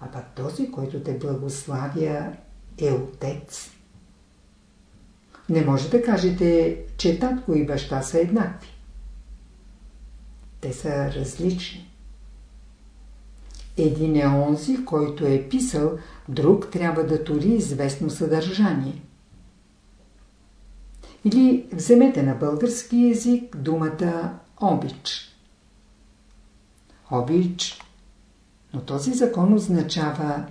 А пък този, който те благославя е отец. Не може да кажете, че татко и баща са еднакви. Те са различни. Един е онзи, който е писал, друг трябва да тури известно съдържание. Или вземете на български язик думата обич. Обич, но този закон означава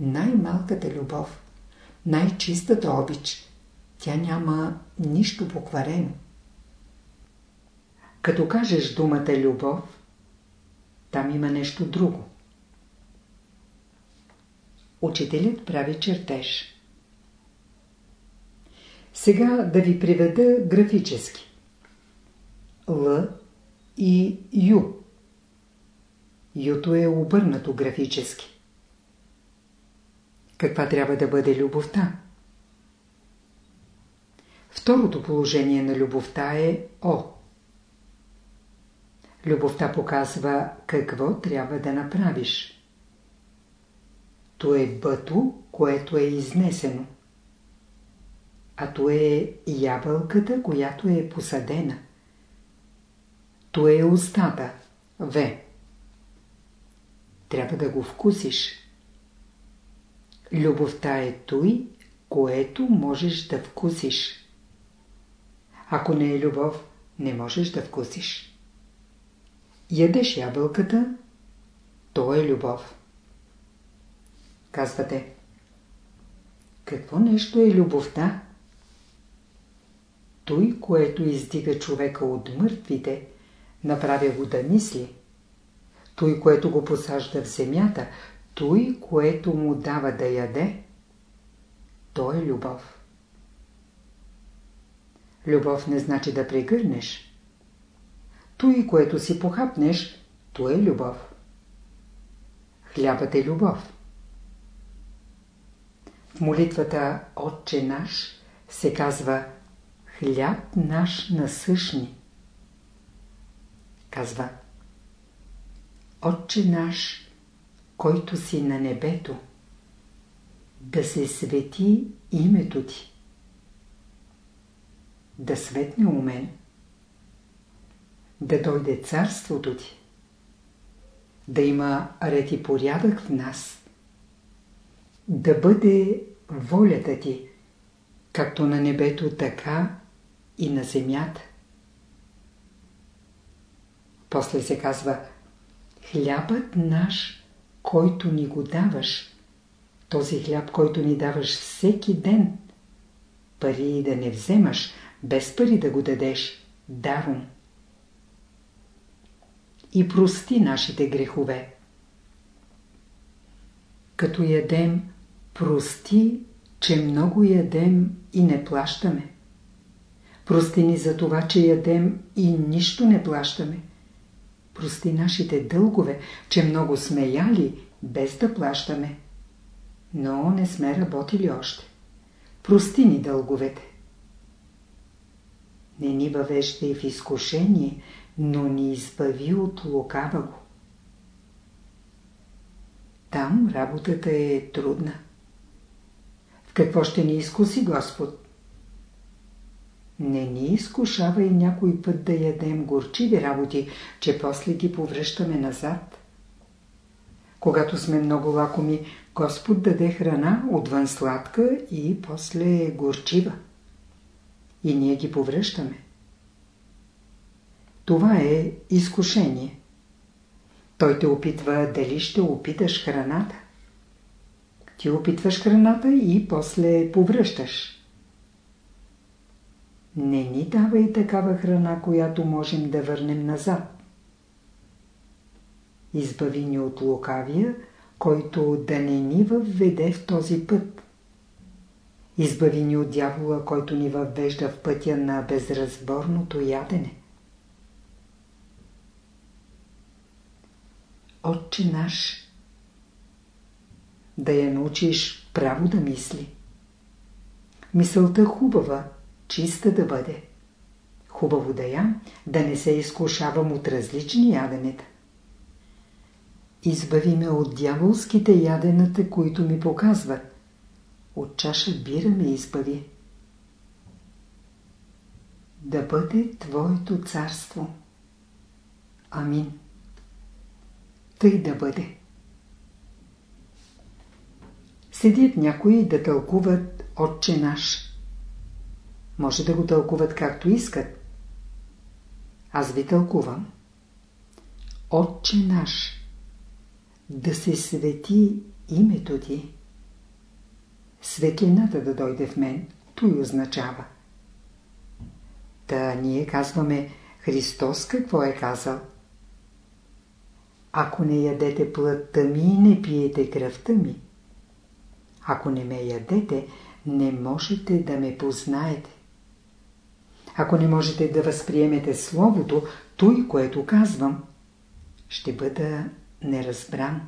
най-малката любов, най-чистата обич. Тя няма нищо покварено. Като кажеш думата любов, там има нещо друго. Учителят прави чертеж. Сега да ви приведа графически. Л и Ю. Юто е обърнато графически. Каква трябва да бъде любовта? Второто положение на любовта е О. Любовта показва какво трябва да направиш. То е бъто, което е изнесено. А то е ябълката, която е посадена. То е устата, В. Трябва да го вкусиш. Любовта е той, което можеш да вкусиш. Ако не е любов, не можеш да вкусиш. Ядеш ябълката, то е любов. Казвате, какво нещо е любовта? Той, което издига човека от мъртвите, направя го да мисли. Той, което го посажда в земята, той, което му дава да яде, то е любов. Любов не значи да прегърнеш. Той, което си похапнеш, то е любов. Хлябът е любов. В молитвата Отче наш се казва Хляб наш насъщни. Казва Отче наш, който си на небето, да се свети името ти. Да светне у мен. Да дойде царството ти. Да има ред и порядък в нас. Да бъде волята ти, както на небето, така и на земята. После се казва Хлябът наш, който ни го даваш, този хляб, който ни даваш всеки ден, пари да не вземаш, без пари да го дадеш, даром. И прости нашите грехове. Като ядем, прости, че много ядем и не плащаме. Прости ни за това, че ядем и нищо не плащаме. Прости нашите дългове, че много сме яли, без да плащаме. Но не сме работили още. Прости ни дълговете. Не ни въвеждай в изкушение, но ни избави от лукава го. Там работата е трудна. В какво ще ни изкуси Господ? Не ни изкушава и някой път да ядем горчиви работи, че после ги повръщаме назад. Когато сме много лакоми, Господ даде храна отвън сладка и после горчива. И ние ги повръщаме. Това е изкушение. Той те опитва дали ще опиташ храната. Ти опитваш храната и после повръщаш. Не ни дава и такава храна, която можем да върнем назад. Избави ни от лукавия, който да не ни въведе в този път. Избави ни от дявола, който ни въвежда в пътя на безразборното ядене. Отче наш, да я научиш право да мисли. Мисълта хубава, чиста да бъде. Хубаво да ям, да не се изкушавам от различни яденета. Избави ме от дяволските ядената, които ми показват. От чаша бира ме избави. Да бъде Твоето царство. Амин. Тъй да бъде. Седят някои да тълкуват Отче наш. Може да го тълкуват както искат. Аз ви тълкувам. Отче наш. Да се свети името ти. Светлината да дойде в мен, той означава. Та ние казваме Христос какво е казал? Ако не ядете плътта ми и не пиете кръвта ми, ако не ме ядете, не можете да ме познаете. Ако не можете да възприемете Словото, той, което казвам, ще бъда неразбран.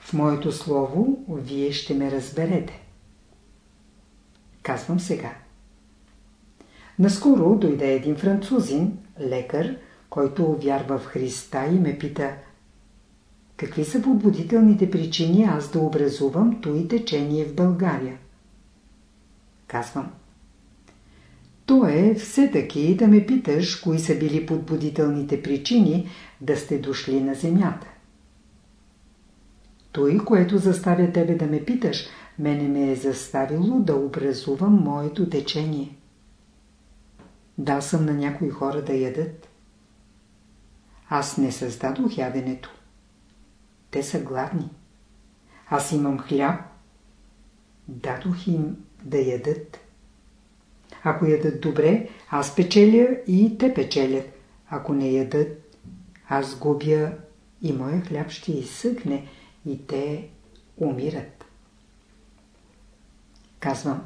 В моето Слово вие ще ме разберете. Казвам сега. Наскоро дойде един французин, лекар, който вярва в Христа и ме пита Какви са подбудителните причини аз да образувам той течение в България? Казвам. То е все таки да ме питаш, кои са били подбудителните причини да сте дошли на земята. Той, което заставя тебе да ме питаш, мене ме е заставило да образувам моето течение. Дал съм на някои хора да ядат. Аз не създадох яденето. Те са гладни. Аз имам хляб. Дадох им да ядат. Ако ядат добре, аз печеля и те печелят. Ако не ядат, аз губя и моя хляб ще изсъхне и те умират. Казвам,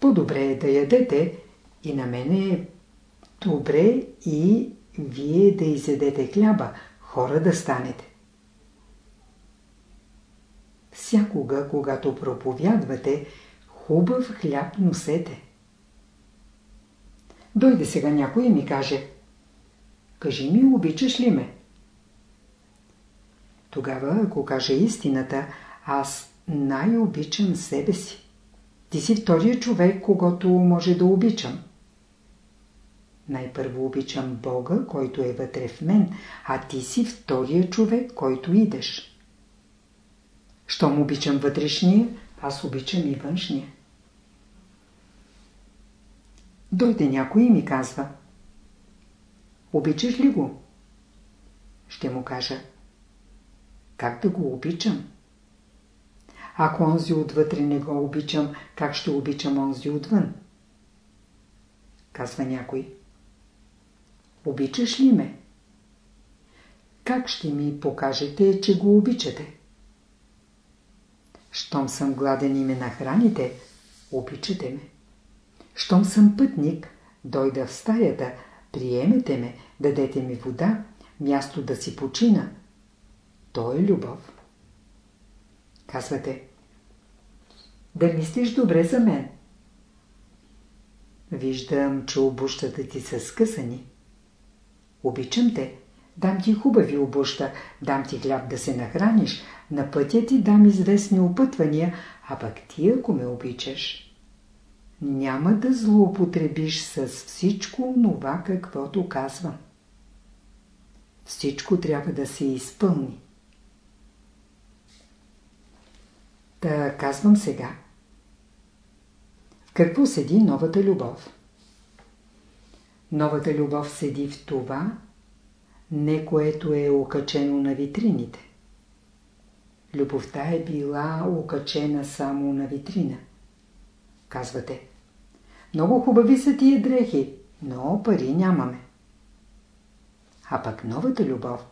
по-добре е да ядете и на мене е добре и вие да изядете хляба, хора да станете. Всякога, когато проповядвате, хубав хляб носете. Дойде сега някой и ми каже Кажи ми, обичаш ли ме? Тогава, ако кажа истината, аз най-обичам себе си. Ти си втория човек, когато може да обичам. Най-първо обичам Бога, който е вътре в мен, а ти си втория човек, който идеш. Щом обичам вътрешния, аз обичам и външния. Дойде някой и ми казва Обичаш ли го? Ще му кажа Как да го обичам? Ако онзи отвътре не го обичам, как ще обичам онзи отвън? Казва някой Обичаш ли ме? Как ще ми покажете, че го обичате? Щом съм гладен и ме нахраните, обичате ме. Щом съм пътник, дойда в стаята, приемете ме, дадете ми вода, място да си почина. То е любов. Казвате, да мислиш добре за мен. Виждам, че обущата ти са скъсани. Обичам те. Дам ти хубави обуща, дам ти хляб да се нахраниш, на пътя ти дам известни опътвания, а пък ти, ако ме обичаш, няма да злоупотребиш с всичко това, каквото казвам. Всичко трябва да се изпълни. Та казвам сега. В какво седи новата любов? Новата любов седи в това, не което е окачено на витрините. Любовта е била окачена само на витрина. Казвате, много хубави са тия дрехи, но пари нямаме. А пък новата любов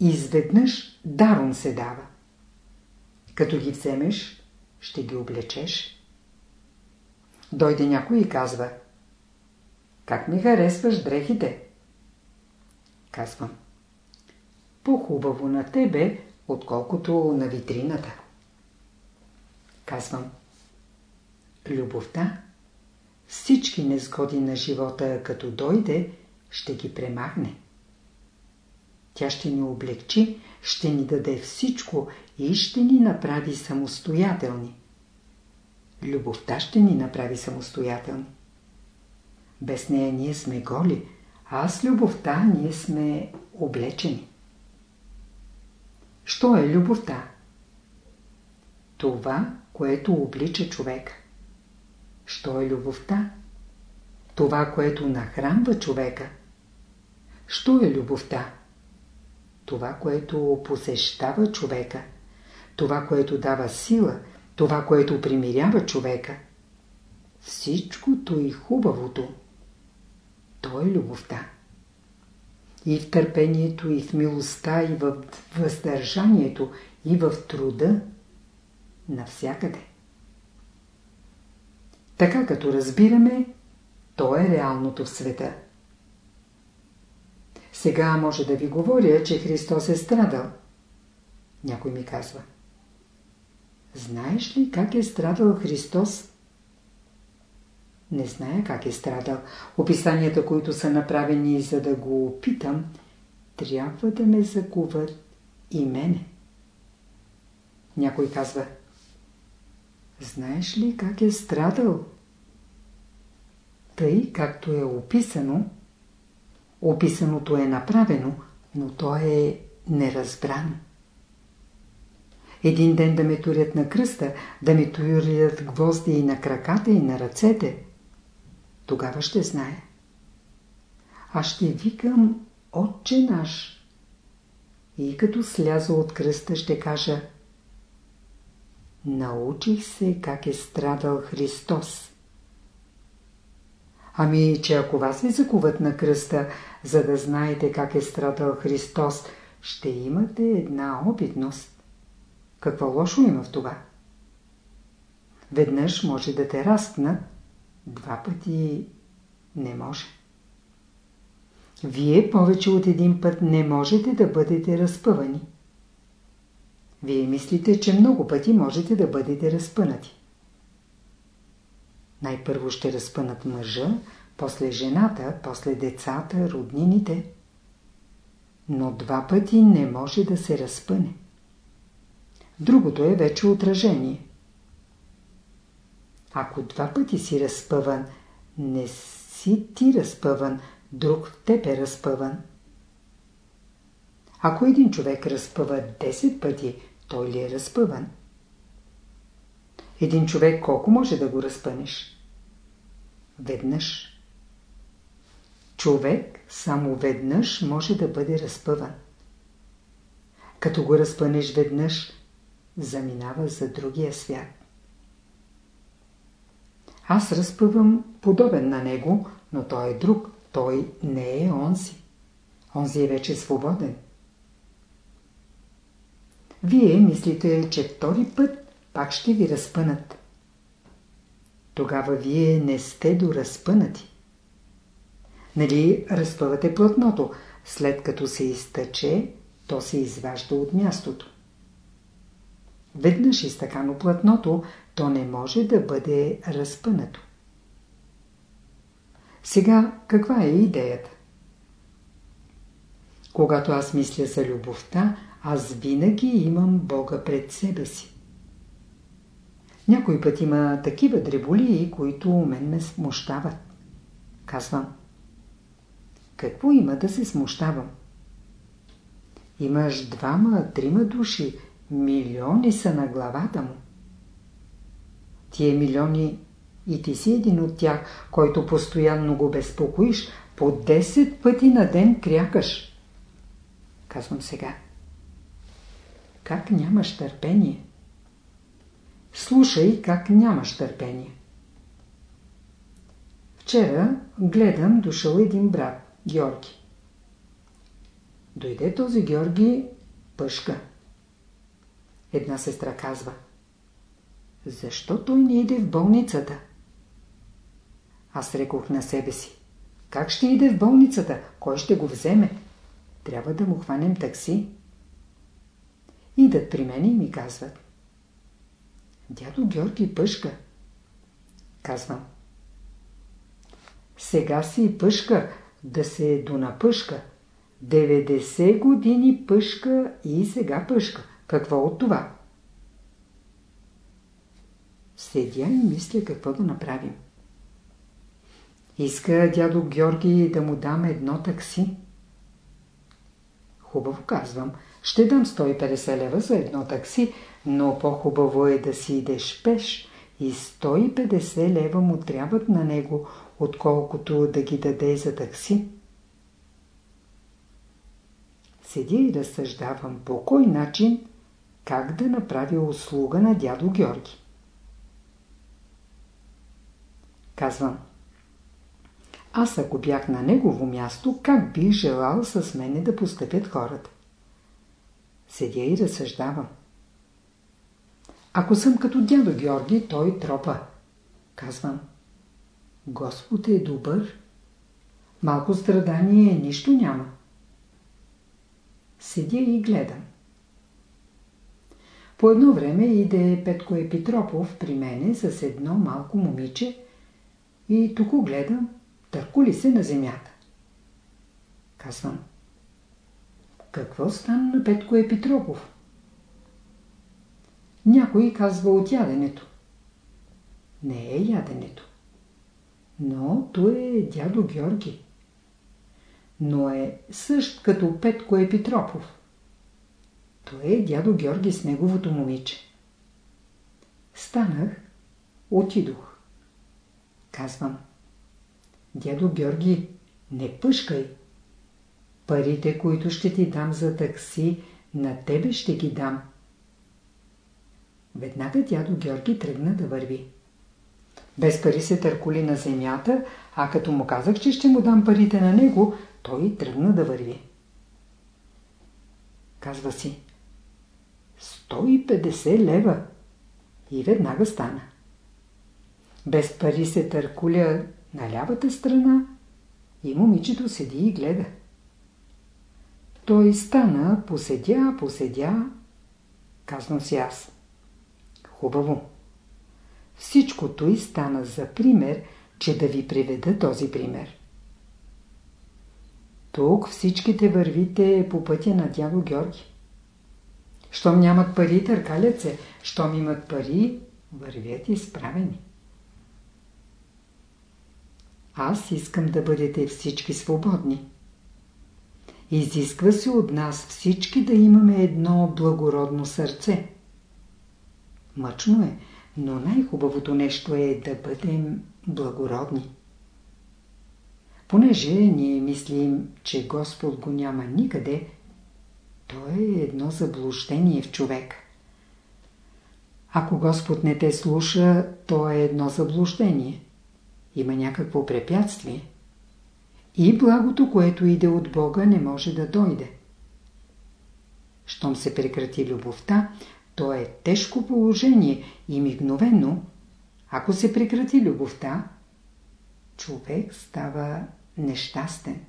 изведнъж даром се дава. Като ги вземеш, ще ги облечеш. Дойде някой и казва Как ми харесваш дрехите? Казвам По-хубаво на тебе, отколкото на витрината. Казвам любовта всички незгоди на живота, като дойде, ще ги премахне. Тя ще ни облегчи, ще ни даде всичко и ще ни направи самостоятелни. Любовта ще ни направи самостоятелни. Без нея ние сме голи, а с любовта ние сме облечени. Що е любовта? Това, което облича човек. Що е любовта? Това, което нахранва човека. Що е любовта? Това, което посещава човека. Това, което дава сила. Това, което примирява човека. Всичкото и хубавото. То е любовта. И в търпението, и в милостта, и в въздържанието, и в труда. Навсякъде. Така като разбираме, то е реалното в света. Сега може да ви говоря, че Христос е страдал. Някой ми казва. Знаеш ли как е страдал Христос? Не зная как е страдал. Описанията, които са направени за да го опитам, трябва да ме закуват и мене. Някой казва. Знаеш ли как е страдал? Тъй, както е описано, описаното е направено, но то е неразбрано. Един ден да ме турят на кръста, да ми турят гвозди и на краката и на ръцете, тогава ще знае. Аз ще викам Отче наш. И като сляза от кръста ще кажа Научих се как е страдал Христос. Ами, че ако вас ви закуват на кръста, за да знаете как е страдал Христос, ще имате една опитност. Какво лошо има в това? Веднъж може да те растнат, два пъти не може. Вие повече от един път не можете да бъдете разпъвани. Вие мислите, че много пъти можете да бъдете разпънати. Най-първо ще разпънат мъжа, после жената, после децата, роднините. Но два пъти не може да се разпъне. Другото е вече отражение. Ако два пъти си разпъван, не си ти разпъван, друг теб е разпъван. Ако един човек разпъва 10 пъти, той ли е разпъван? Един човек колко може да го разпънеш? Веднъж. Човек само веднъж може да бъде разпъван. Като го разпънеш веднъж, заминава за другия свят. Аз разпъвам подобен на него, но той е друг. Той не е онзи. Онзи е вече свободен. Вие мислите, че втори път пак ще ви разпънат. Тогава вие не сте доразпънати. Нали разпъвате платното, след като се изтъче, то се изважда от мястото. Веднъж изтъкано платното, то не може да бъде разпънато. Сега, каква е идеята? Когато аз мисля за любовта, аз винаги имам Бога пред себе си. Някой път има такива дреболии, които мен ме смущават. Казвам. Какво има да се смущавам? Имаш двама, трима души, милиони са на главата му. Тие милиони и ти си един от тях, който постоянно го безпокоиш, по 10 пъти на ден крякаш. Казвам сега. Как нямаш търпение? Слушай как нямаш търпение. Вчера гледам дошъл един брат, Георги. Дойде този Георги пъшка. Една сестра казва. Защо той не иде в болницата? Аз рекох на себе си. Как ще иде в болницата? Кой ще го вземе? Трябва да му хванем такси. Идат при мен и ми казват. Дядо Георги Пъшка. Казвам. Сега си пъшка, да се донапъшка. 90 години пъшка и сега пъшка. Какво от това? Седя и мисля какво да направим. Иска дядо Георги да му дам едно такси. Хубаво казвам. Ще дам 150 лева за едно такси, но по-хубаво е да си идеш пеш и 150 лева му трябват на него, отколкото да ги даде за такси. Седя и разсъждавам по кой начин как да направя услуга на дядо Георги. Казвам. Аз ако бях на негово място, как бих желал с мене да постъпят хората? Седя и разсъждавам. Ако съм като дядо Георги, той тропа. Казвам. Господ е добър. Малко страдание нищо няма. Седя и гледам. По едно време иде Петко Епитропов при мене с едно малко момиче и тук гледам, търкули се на земята. Казвам. Какво стана на Петко Епитропов? Някой казва от яденето. Не е яденето. Но то е дядо Георги. Но е същ като Петко Епитропов. То е дядо Георги с неговото момиче. Станах, отидох. Казвам. Дядо Георги, не пъшкай. Парите, които ще ти дам за такси, на тебе ще ги дам. Веднага дядо Георги тръгна да върви. Без пари се търкули на земята, а като му казах, че ще му дам парите на него, той тръгна да върви. Казва си. 150 лева. И веднага стана. Без пари се търкуля на лявата страна и момичето седи и гледа. Той стана, поседя, поседя. Казвам си аз. Хубаво. Всичкото и стана за пример, че да ви приведа този пример. Тук всичките вървите по пътя на дядо Георги. Щом нямат пари, търкалят се. Щом имат пари, вървят изправени. Аз искам да бъдете всички свободни. Изисква се от нас всички да имаме едно благородно сърце. Мъчно е, но най-хубавото нещо е да бъдем благородни. Понеже ние мислим, че Господ го няма никъде, то е едно заблуждение в човек. Ако Господ не те слуша, то е едно заблуждение. Има някакво препятствие. И благото, което иде от Бога, не може да дойде. Щом се прекрати любовта, то е тежко положение и мигновено, ако се прекрати любовта, човек става нещастен.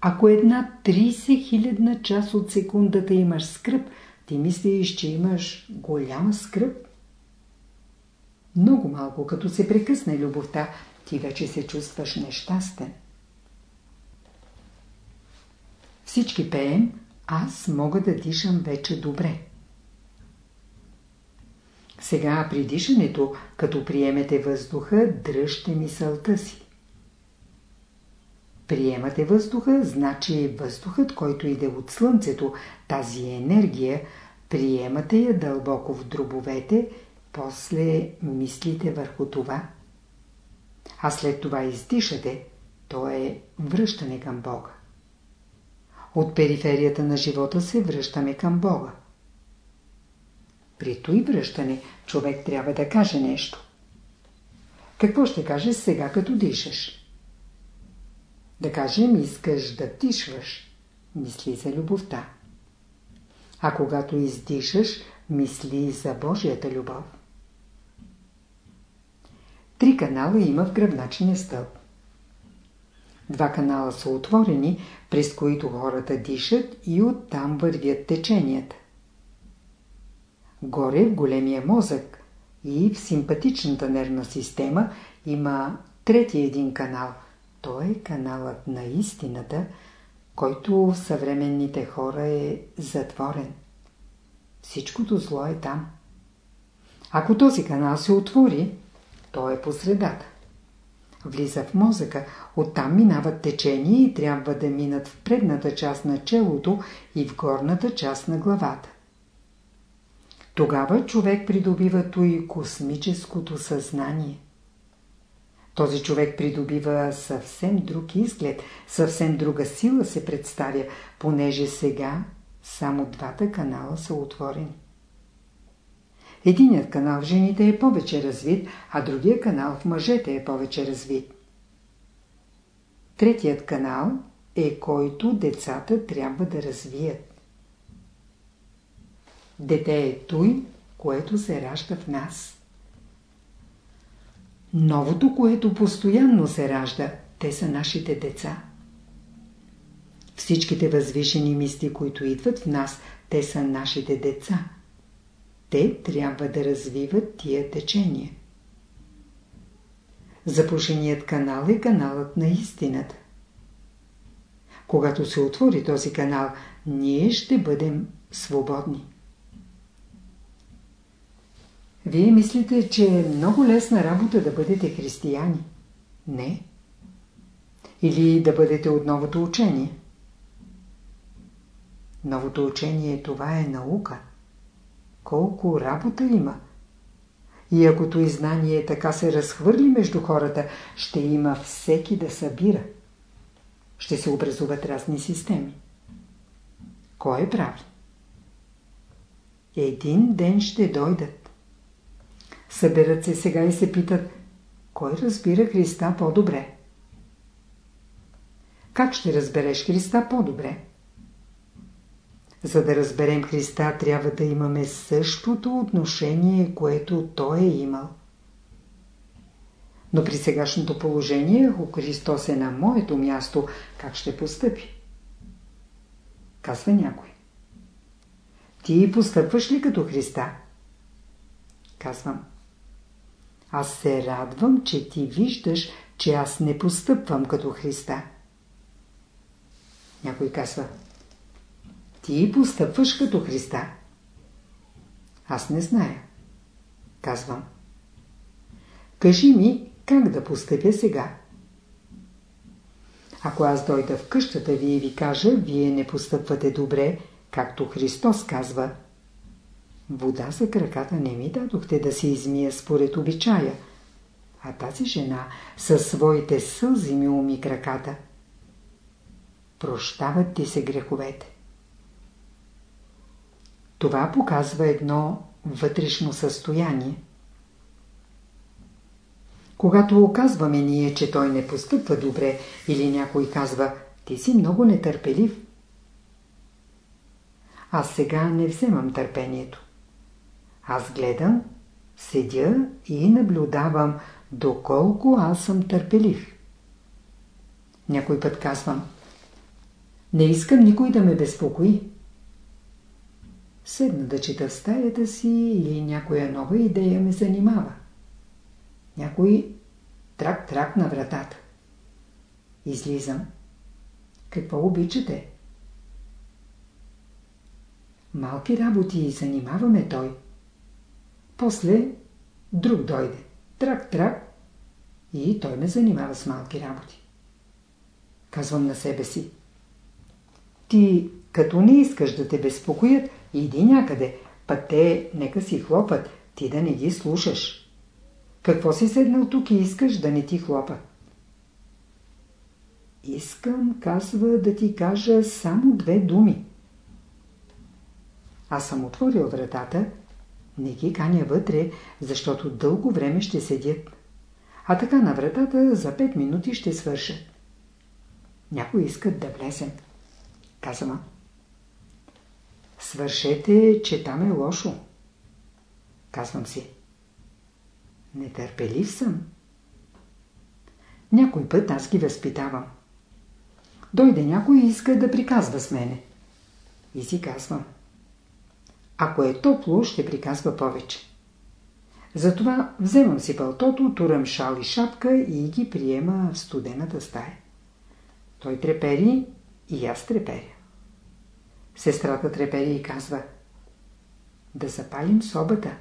Ако една 30 хилядна част от секундата имаш скръп, ти мислиш, че имаш голяма скръп. Много малко, като се прекъсне любовта, ти вече се чувстваш нещастен. Всички пеем, аз мога да дишам вече добре. Сега при дишането, като приемете въздуха, дръжте мисълта си. Приемате въздуха, значи въздухът, който иде от Слънцето, тази енергия, приемате я дълбоко в дробовете, после мислите върху това. А след това издишате, то е връщане към Бога. От периферията на живота се връщаме към Бога. При той връщане човек трябва да каже нещо. Какво ще кажеш сега, като дишаш? Да кажем, искаш да тишваш. Мисли за любовта. А когато издишаш, мисли за Божията любов. Три канала има в гръбначния стълб. Два канала са отворени, през които хората дишат и оттам вървят теченията. Горе в големия мозък И в симпатичната нервна система има трети един канал. Той е каналът на истината, който в съвременните хора е затворен. Всичкото зло е там. Ако този канал се отвори, той е по средата. Влиза в мозъка, оттам минават течения и трябва да минат в предната част на челото и в горната част на главата. Тогава човек придобива и космическото съзнание. Този човек придобива съвсем друг изглед, съвсем друга сила се представя, понеже сега само двата канала са отворени. Единият канал в жените е повече развит, а другия канал в мъжете е повече развит. Третият канал е който децата трябва да развият. Дете е той, което се ражда в нас. Новото, което постоянно се ражда, те са нашите деца. Всичките възвишени мисли, които идват в нас, те са нашите деца. Те трябва да развиват тия течения. Запушеният канал е каналът на истината. Когато се отвори този канал, ние ще бъдем свободни. Вие мислите, че е много лесна работа да бъдете християни. Не. Или да бъдете от новото учение. Новото учение това е наука. Колко работа има. И ако и знание така се разхвърли между хората, ще има всеки да събира. Ще се образуват разни системи. Кой е прав? Един ден ще дойдат. Съберат се сега и се питат, кой разбира Христа по-добре? Как ще разбереш Христа по-добре? За да разберем Христа, трябва да имаме същото отношение, което Той е имал. Но при сегашното положение, ако Христос е на моето място, как ще постъпи? Казва някой. Ти постъпваш ли като Христа? Казвам. Аз се радвам, че ти виждаш, че аз не постъпвам като Христа. Някой казва. Ти постъпваш като Христа. Аз не зная. Казвам. Кажи ми как да постъпя сега. Ако аз дойда в къщата ви и ви кажа, вие не постъпвате добре, както Христос казва. Вода за краката не ми дадохте да се измия според обичая, а тази жена със своите сълзи ми уми краката. Прощават ти се греховете. Това показва едно вътрешно състояние. Когато оказваме ние, че той не постъпва добре, или някой казва, ти си много нетърпелив. Аз сега не вземам търпението. Аз гледам, седя и наблюдавам, доколко аз съм търпелив. Някой път казвам, не искам никой да ме безпокои. Седна да чета в стаята си или някоя нова идея ме занимава. Някой трак-трак на вратата. Излизам. Какво обичате? Малки работи занимаваме той. После друг дойде. Трак-трак. И той ме занимава с малки работи. Казвам на себе си. Ти, като не искаш да те безпокоят, иди някъде, път те нека си хлопат, ти да не ги слушаш. Какво си седнал тук и искаш да не ти хлопат? Искам, казва, да ти кажа само две думи. Аз съм отворил вратата, не ги каня вътре, защото дълго време ще седят. А така на вратата за пет минути ще свършат. Някои искат да влезем. Казвам. Свършете, че там е лошо. Казвам си. Нетърпелив съм. Някой път аз ги възпитавам. Дойде някой и иска да приказва с мене. И си казвам. Ако е топло, ще приказва повече. Затова вземам си пълтото, турам шал и шапка и ги приема в студената стая. Той трепери и аз треперя. Сестрата трепери и казва Да запалим собата.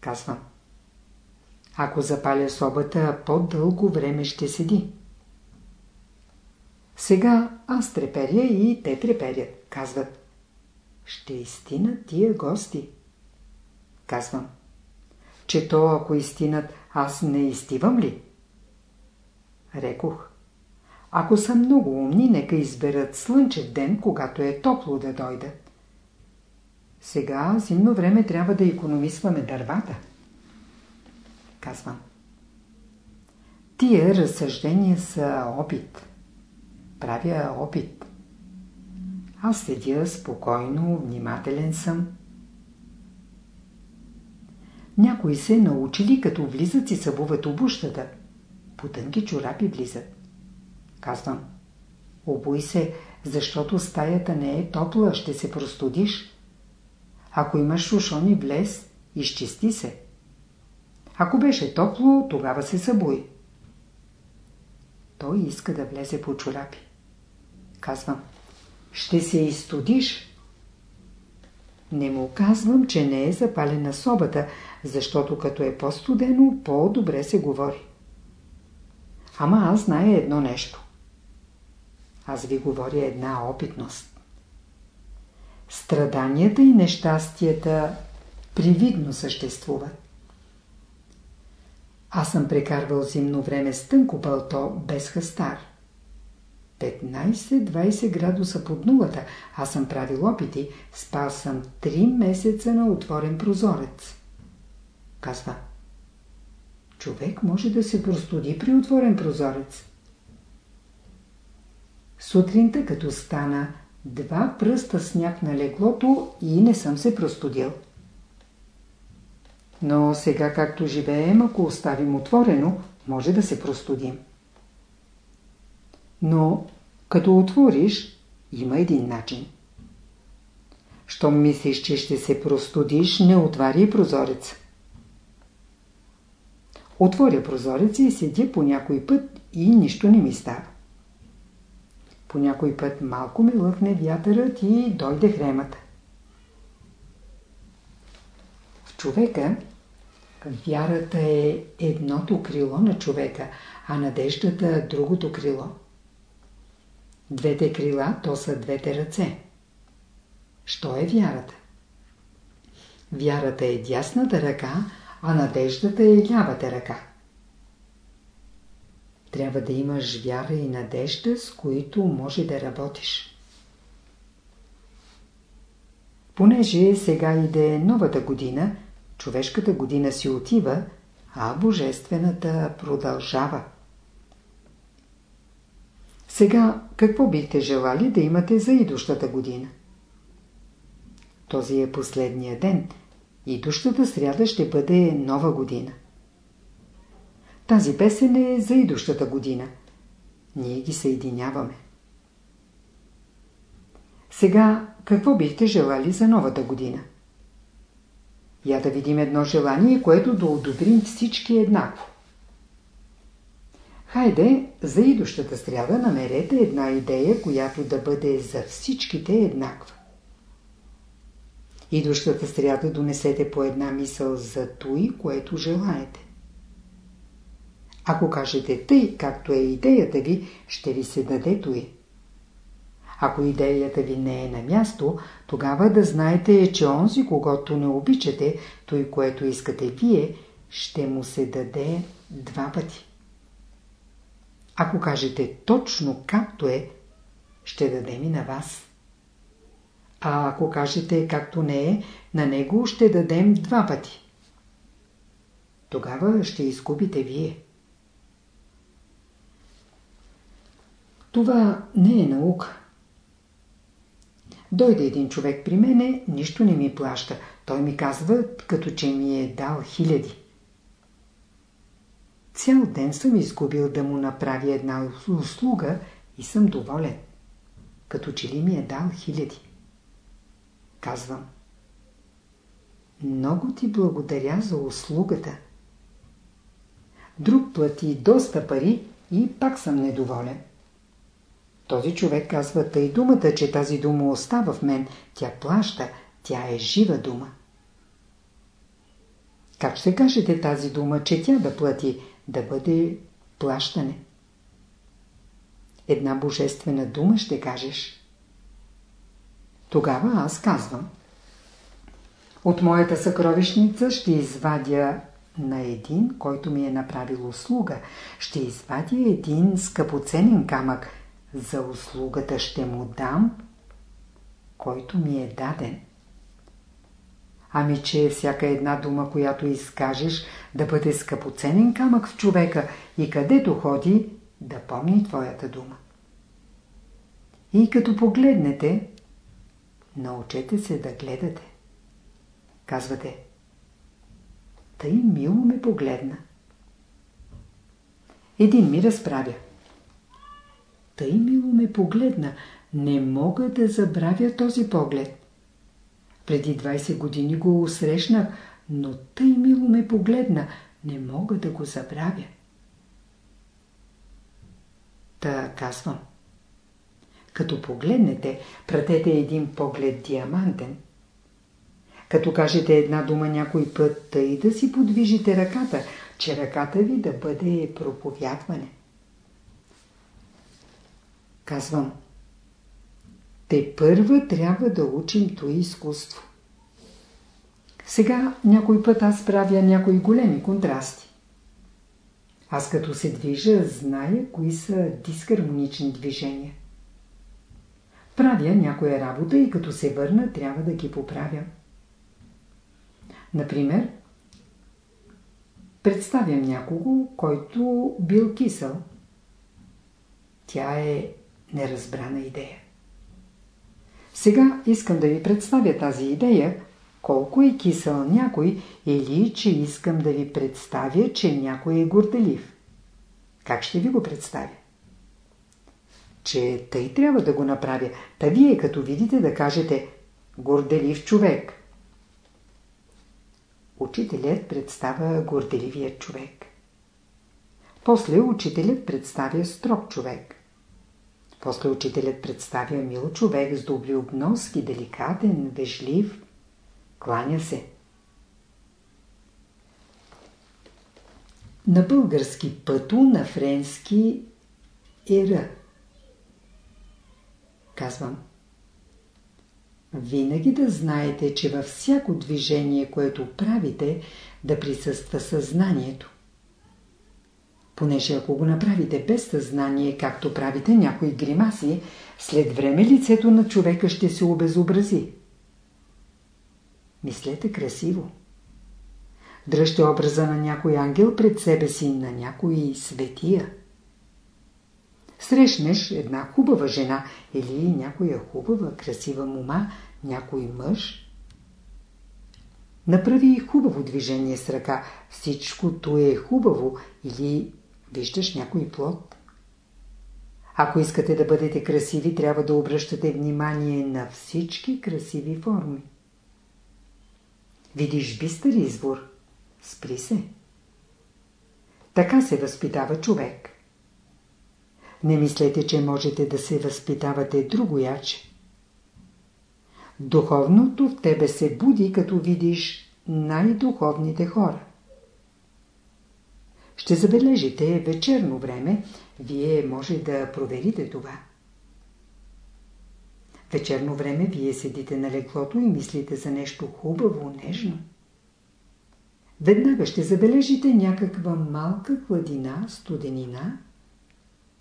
Казвам Ако запаля собата, по-дълго време ще седи. Сега аз треперя и те треперят. Казват Ще истинат тия гости. Казвам че то ако истинат, аз не изтивам ли? Рекох. Ако са много умни, нека изберат слънчев ден, когато е топло да дойдат. Сега, зимно време, трябва да економисваме дървата. Казвам. Тия разсъждения са опит. Правя опит. Аз седя спокойно, внимателен съм. Някои се научили, като влизат и събуват обущата. По тънки чорапи влизат. Казвам. Обуй се, защото стаята не е топла, ще се простудиш. Ако имаш шушон и влез, изчисти се. Ако беше топло, тогава се събуй. Той иска да влезе по чорапи. Казвам. Ще се изстудиш. Не му казвам, че не е запалена собата, защото като е по-студено, по-добре се говори. Ама аз зная едно нещо. Аз ви говоря една опитност. Страданията и нещастията привидно съществуват. Аз съм прекарвал зимно време с тънко пълто, без хастар. 15-20 градуса под нулата. Аз съм правил опити. Спал съм 3 месеца на отворен прозорец. Казва. Човек може да се простуди при отворен прозорец. Сутринта, като стана, два пръста сняг на леглото и не съм се простудил. Но сега, както живеем, ако оставим отворено, може да се простудим. Но като отвориш, има един начин. Щом мислиш, че ще се простудиш, не отваряй прозорец. Отворя прозореца и седя по някой път и нищо не ми става. По някой път малко ме лъхне вятърът и дойде хремата. В човека вярата е едното крило на човека, а надеждата другото крило. Двете крила, то са двете ръце. Що е вярата? Вярата е дясната ръка, а надеждата е лявата ръка. Трябва да имаш вяра и надежда, с които може да работиш. Понеже сега иде новата година, човешката година си отива, а божествената продължава. Сега, какво бихте желали да имате за идущата година? Този е последния ден. Идущата сряда ще бъде нова година. Тази песен е за идущата година. Ние ги съединяваме. Сега, какво бихте желали за новата година? Я да видим едно желание, което да одобрим всички еднакво. Хайде, за идущата сряда намерете една идея, която да бъде за всичките еднаква. Идущата сряда донесете по една мисъл за той, което желаете. Ако кажете тъй, както е идеята ви, ще ви се даде той. Ако идеята ви не е на място, тогава да знаете, че онзи, когато не обичате, той, което искате вие, ще му се даде два пъти. Ако кажете точно както е, ще дадем и на вас. А ако кажете както не е, на него ще дадем два пъти. Тогава ще изгубите вие. Това не е наука. Дойде един човек при мене, нищо не ми плаща. Той ми казва, като че ми е дал хиляди. Цял ден съм изгубил да му направя една услуга и съм доволен. Като че ли ми е дал хиляди. Казвам. много ти благодаря за услугата. Друг плати доста пари и пак съм недоволен. Този човек казва тъй думата, че тази дума остава в мен. Тя плаща, тя е жива дума. Как ще кажете тази дума, че тя да плати, да бъде плащане? Една божествена дума ще кажеш. Тогава аз казвам. От моята съкровищница ще извадя на един, който ми е направил услуга. Ще извадя един скъпоценен камък. За услугата ще му дам, който ми е даден. Ами че всяка една дума, която изкажеш, да бъде скъпоценен камък в човека и където ходи, да помни твоята дума. И като погледнете, научете се да гледате. Казвате, тъй мило ме погледна. Един ми разправя. Тъй мило ме погледна, не мога да забравя този поглед. Преди 20 години го усрещнах, но тъй мило ме погледна, не мога да го забравя. Та казвам. Като погледнете, пратете един поглед диамантен. Като кажете една дума някой път, тъй да си подвижите ръката, че ръката ви да бъде проповядване. Казвам, те първа трябва да учим то изкуство. Сега някой път аз правя някои големи контрасти. Аз като се движа, зная кои са дисхармонични движения. Правя някоя работа и като се върна, трябва да ги поправя. Например, представям някого, който бил кисъл. Тя е неразбрана идея. Сега искам да ви представя тази идея, колко е кисъл някой или че искам да ви представя, че някой е горделив. Как ще ви го представя? Че тъй трябва да го направя. Та вие като видите да кажете горделив човек. Учителят представя горделивият човек. После учителят представя строг човек. После учителят представя мил човек с добри обноски, деликатен, вежлив. Кланя се. На български пъту, на френски ера. Казвам. Винаги да знаете, че във всяко движение, което правите, да присъства съзнанието. Понеже ако го направите без съзнание, както правите някои гримаси, след време лицето на човека ще се обезобрази. Мислете красиво. Дръжте образа на някой ангел пред себе си, на някой светия. Срещнеш една хубава жена или някоя хубава, красива мума, някой мъж. Направи хубаво движение с ръка. Всичкото е хубаво или виждаш някой плод. Ако искате да бъдете красиви, трябва да обръщате внимание на всички красиви форми. Видиш бистър извор, спри се. Така се възпитава човек. Не мислете, че можете да се възпитавате другояче. Духовното в тебе се буди, като видиш най-духовните хора. Ще забележите вечерно време, вие може да проверите това. Вечерно време вие седите на леглото и мислите за нещо хубаво, нежно. Веднага ще забележите някаква малка хладина, студенина,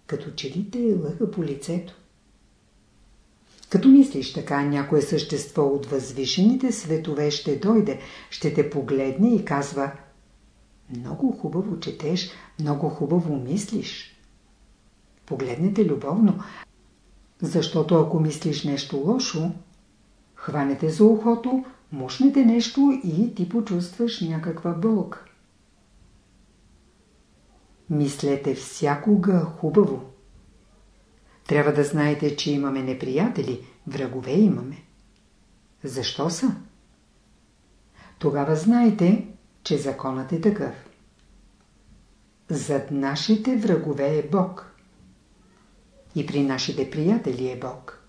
като че ли те лъха по лицето. Като мислиш така, някое същество от възвишените светове ще дойде, ще те погледне и казва Много хубаво четеш, много хубаво мислиш. Погледнете любовно, защото ако мислиш нещо лошо, хванете за ухото, мушнете нещо и ти почувстваш някаква болка. Мислете всякога хубаво. Трябва да знаете, че имаме неприятели, врагове имаме. Защо са? тогава знайте, че законът е такъв. Зад нашите врагове е Бог. И при нашите приятели е Бог.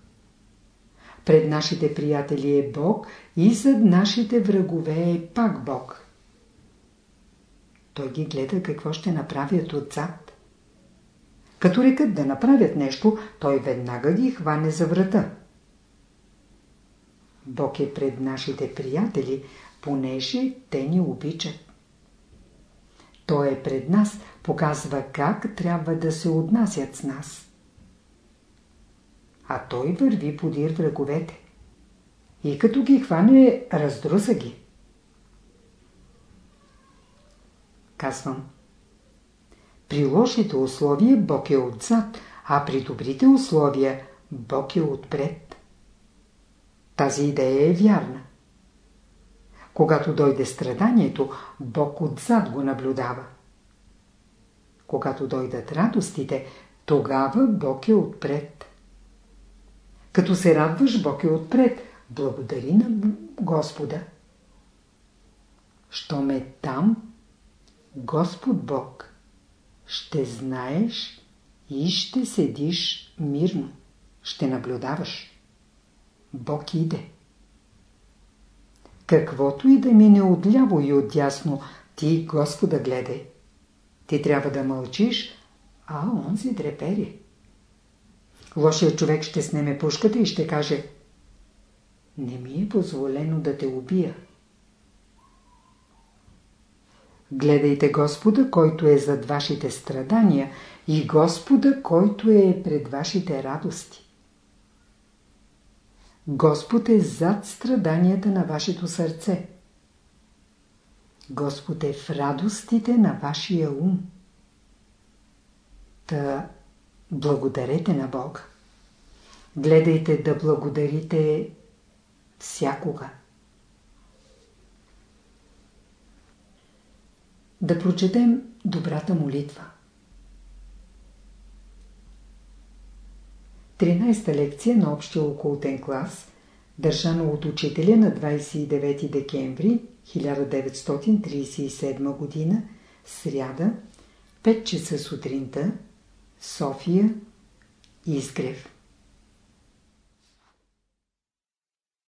Пред нашите приятели е Бог и зад нашите врагове е пак Бог. Той ги гледа какво ще направят отзад. Като рекат да направят нещо, той веднага ги хване за врата. Бог е пред нашите приятели, понеже те ни обичат. Той е пред нас, показва как трябва да се отнасят с нас. А той върви подир враговете. И като ги хване, раздруса ги. Казвам. При лошите условия Бог е отзад, а при добрите условия Бог е отпред. Тази идея е вярна. Когато дойде страданието, Бог отзад го наблюдава. Когато дойдат радостите, тогава Бог е отпред. Като се радваш, Бог е отпред. Благодари на Господа. Що ме там, Господ Бог, ще знаеш и ще седиш мирно. Ще наблюдаваш. Бог иде. Каквото и да мине отляво и отдясно, ти Господа гледай. Ти трябва да мълчиш, а он си трепери. Лошият човек ще снеме пушката и ще каже Не ми е позволено да те убия. Гледайте Господа, който е зад вашите страдания и Господа, който е пред вашите радости. Господ е зад страданията на вашето сърце. Господ е в радостите на вашия ум. Та благодарете на Бога. Гледайте да благодарите всякога. Да прочетем добрата молитва. 13-та лекция на общия окултен клас, държана от учителя на 29 декември 1937 г. сряда, 5 часа сутринта, София, Изгрев.